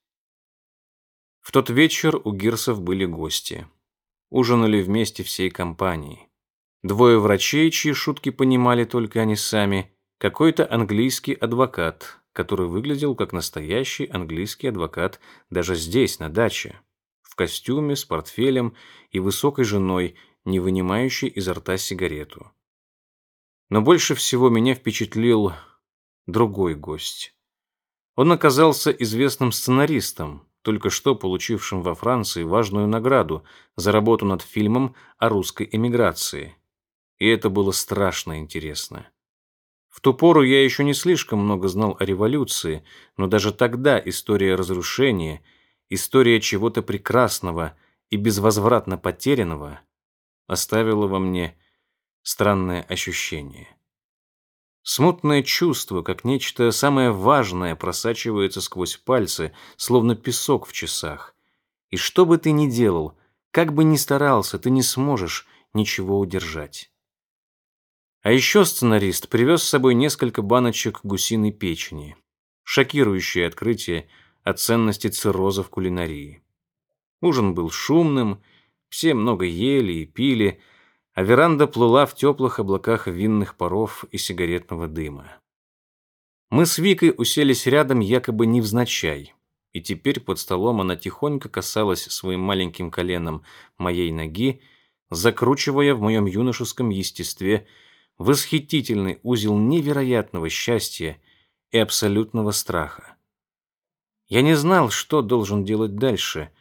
В тот вечер у Гирсов были гости. Ужинали вместе всей компанией. двое врачей, чьи шутки понимали только они сами, какой-то английский адвокат, который выглядел как настоящий английский адвокат даже здесь, на даче, в костюме, с портфелем и высокой женой, не вынимающей изо рта сигарету. Но больше всего меня впечатлил другой гость. Он оказался известным сценаристом, только что получившим во Франции важную награду за работу над фильмом о русской эмиграции. И это было страшно интересно. В ту пору я еще не слишком много знал о революции, но даже тогда история разрушения, история чего-то прекрасного и безвозвратно потерянного оставила во мне странное ощущение. Смутное чувство, как нечто самое важное, просачивается сквозь пальцы, словно песок в часах. И что бы ты ни делал, как бы ни старался, ты не сможешь ничего удержать. А еще сценарист привез с собой несколько баночек гусиной печени. Шокирующее открытие о ценности цирроза в кулинарии. Ужин был шумным, все много ели и пили, а веранда плыла в теплых облаках винных паров и сигаретного дыма. Мы с Викой уселись рядом якобы невзначай, и теперь под столом она тихонько касалась своим маленьким коленом моей ноги, закручивая в моем юношеском естестве восхитительный узел невероятного счастья и абсолютного страха. Я не знал, что должен делать дальше,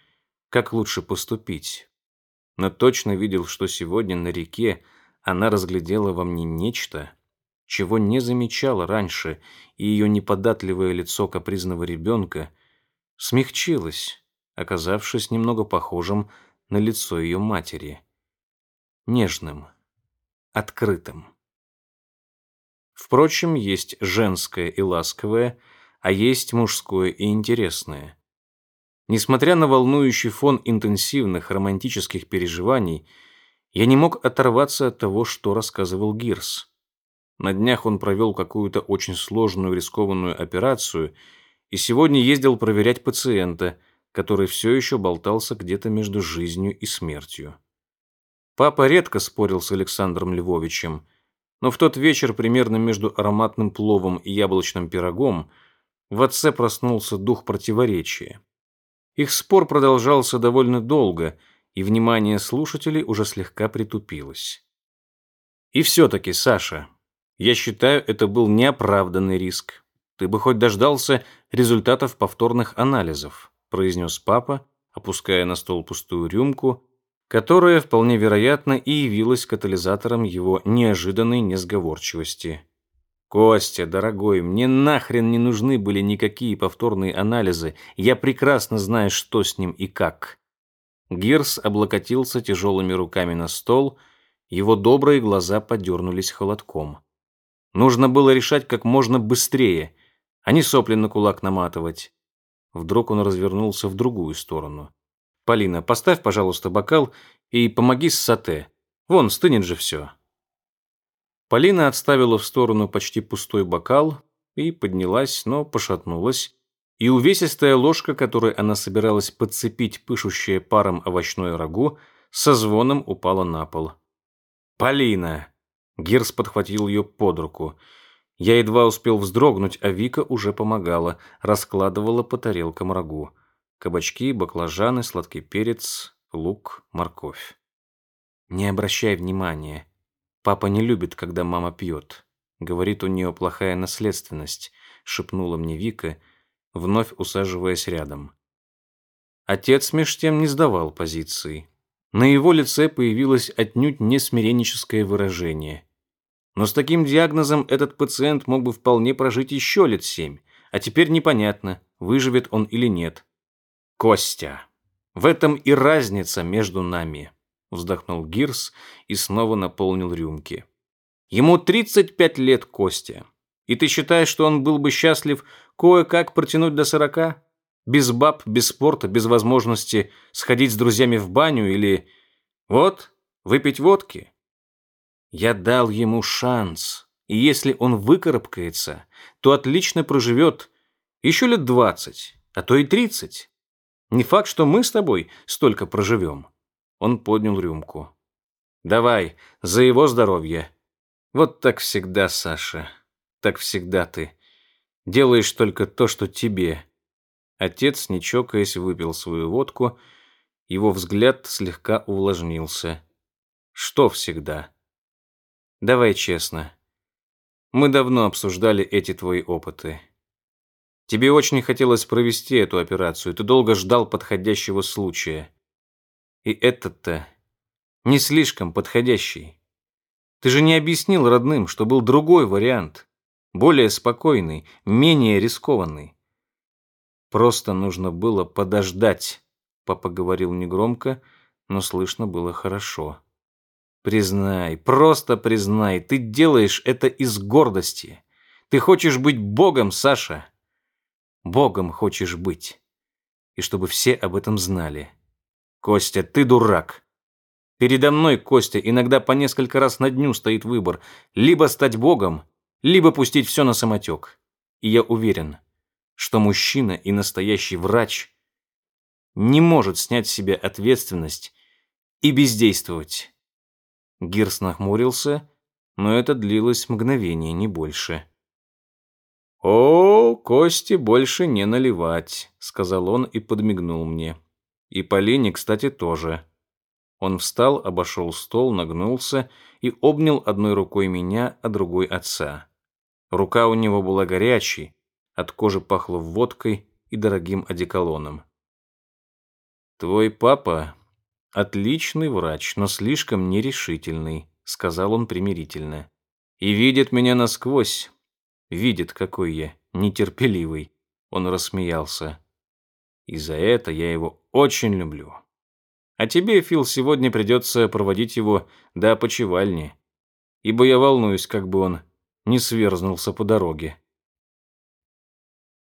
как лучше поступить но точно видел, что сегодня на реке она разглядела во мне нечто, чего не замечала раньше, и ее неподатливое лицо капризного ребенка смягчилось, оказавшись немного похожим на лицо ее матери. Нежным, открытым. Впрочем, есть женское и ласковое, а есть мужское и интересное. Несмотря на волнующий фон интенсивных романтических переживаний, я не мог оторваться от того, что рассказывал Гирс. На днях он провел какую-то очень сложную рискованную операцию и сегодня ездил проверять пациента, который все еще болтался где-то между жизнью и смертью. Папа редко спорил с Александром Львовичем, но в тот вечер примерно между ароматным пловом и яблочным пирогом в отце проснулся дух противоречия. Их спор продолжался довольно долго, и внимание слушателей уже слегка притупилось. И все-таки, Саша, я считаю, это был неоправданный риск. Ты бы хоть дождался результатов повторных анализов, произнес папа, опуская на стол пустую рюмку, которая, вполне вероятно, и явилась катализатором его неожиданной несговорчивости. Костя, дорогой, мне нахрен не нужны были никакие повторные анализы. Я прекрасно знаю, что с ним и как. Гирс облокотился тяжелыми руками на стол, его добрые глаза подернулись холодком. Нужно было решать как можно быстрее, а не сопли на кулак наматывать. Вдруг он развернулся в другую сторону. «Полина, поставь, пожалуйста, бокал и помоги с сате. Вон, стынет же все». Полина отставила в сторону почти пустой бокал и поднялась, но пошатнулась, и увесистая ложка, которой она собиралась подцепить пышущее паром овощное рагу, со звоном упала на пол. «Полина!» Гирс подхватил ее под руку. Я едва успел вздрогнуть, а Вика уже помогала, раскладывала по тарелкам рагу. Кабачки, баклажаны, сладкий перец, лук, морковь. «Не обращай внимания», Папа не любит, когда мама пьет. Говорит, у нее плохая наследственность, шепнула мне Вика, вновь усаживаясь рядом. Отец меж тем не сдавал позиции. На его лице появилось отнюдь не смиренническое выражение. Но с таким диагнозом этот пациент мог бы вполне прожить еще лет семь, а теперь непонятно, выживет он или нет. Костя. В этом и разница между нами вздохнул Гирс и снова наполнил рюмки. Ему 35 лет, Костя. И ты считаешь, что он был бы счастлив кое-как протянуть до сорока? Без баб, без спорта, без возможности сходить с друзьями в баню или... Вот, выпить водки? Я дал ему шанс, и если он выкарабкается, то отлично проживет еще лет двадцать, а то и тридцать. Не факт, что мы с тобой столько проживем. Он поднял рюмку. Давай, за его здоровье. Вот так всегда, Саша. Так всегда ты. Делаешь только то, что тебе. Отец, не чокаясь, выпил свою водку. Его взгляд слегка увлажнился. Что всегда? Давай честно. Мы давно обсуждали эти твои опыты. Тебе очень хотелось провести эту операцию. Ты долго ждал подходящего случая. И этот-то не слишком подходящий. Ты же не объяснил родным, что был другой вариант, более спокойный, менее рискованный. Просто нужно было подождать, папа говорил негромко, но слышно было хорошо. Признай, просто признай, ты делаешь это из гордости. Ты хочешь быть богом, Саша. Богом хочешь быть. И чтобы все об этом знали. Костя, ты дурак. Передо мной, Костя, иногда по несколько раз на дню стоит выбор. Либо стать богом, либо пустить все на самотек. И я уверен, что мужчина и настоящий врач не может снять с себя ответственность и бездействовать. Гирс нахмурился, но это длилось мгновение, не больше. «О, Кости больше не наливать», — сказал он и подмигнул мне. «И Полине, кстати, тоже». Он встал, обошел стол, нагнулся и обнял одной рукой меня, а другой отца. Рука у него была горячей, от кожи пахло водкой и дорогим одеколоном. «Твой папа отличный врач, но слишком нерешительный», — сказал он примирительно. «И видит меня насквозь. Видит, какой я нетерпеливый». Он рассмеялся. «И за это я его очень люблю». А тебе, Фил, сегодня придется проводить его до опочивальни, ибо я волнуюсь, как бы он не сверзнулся по дороге.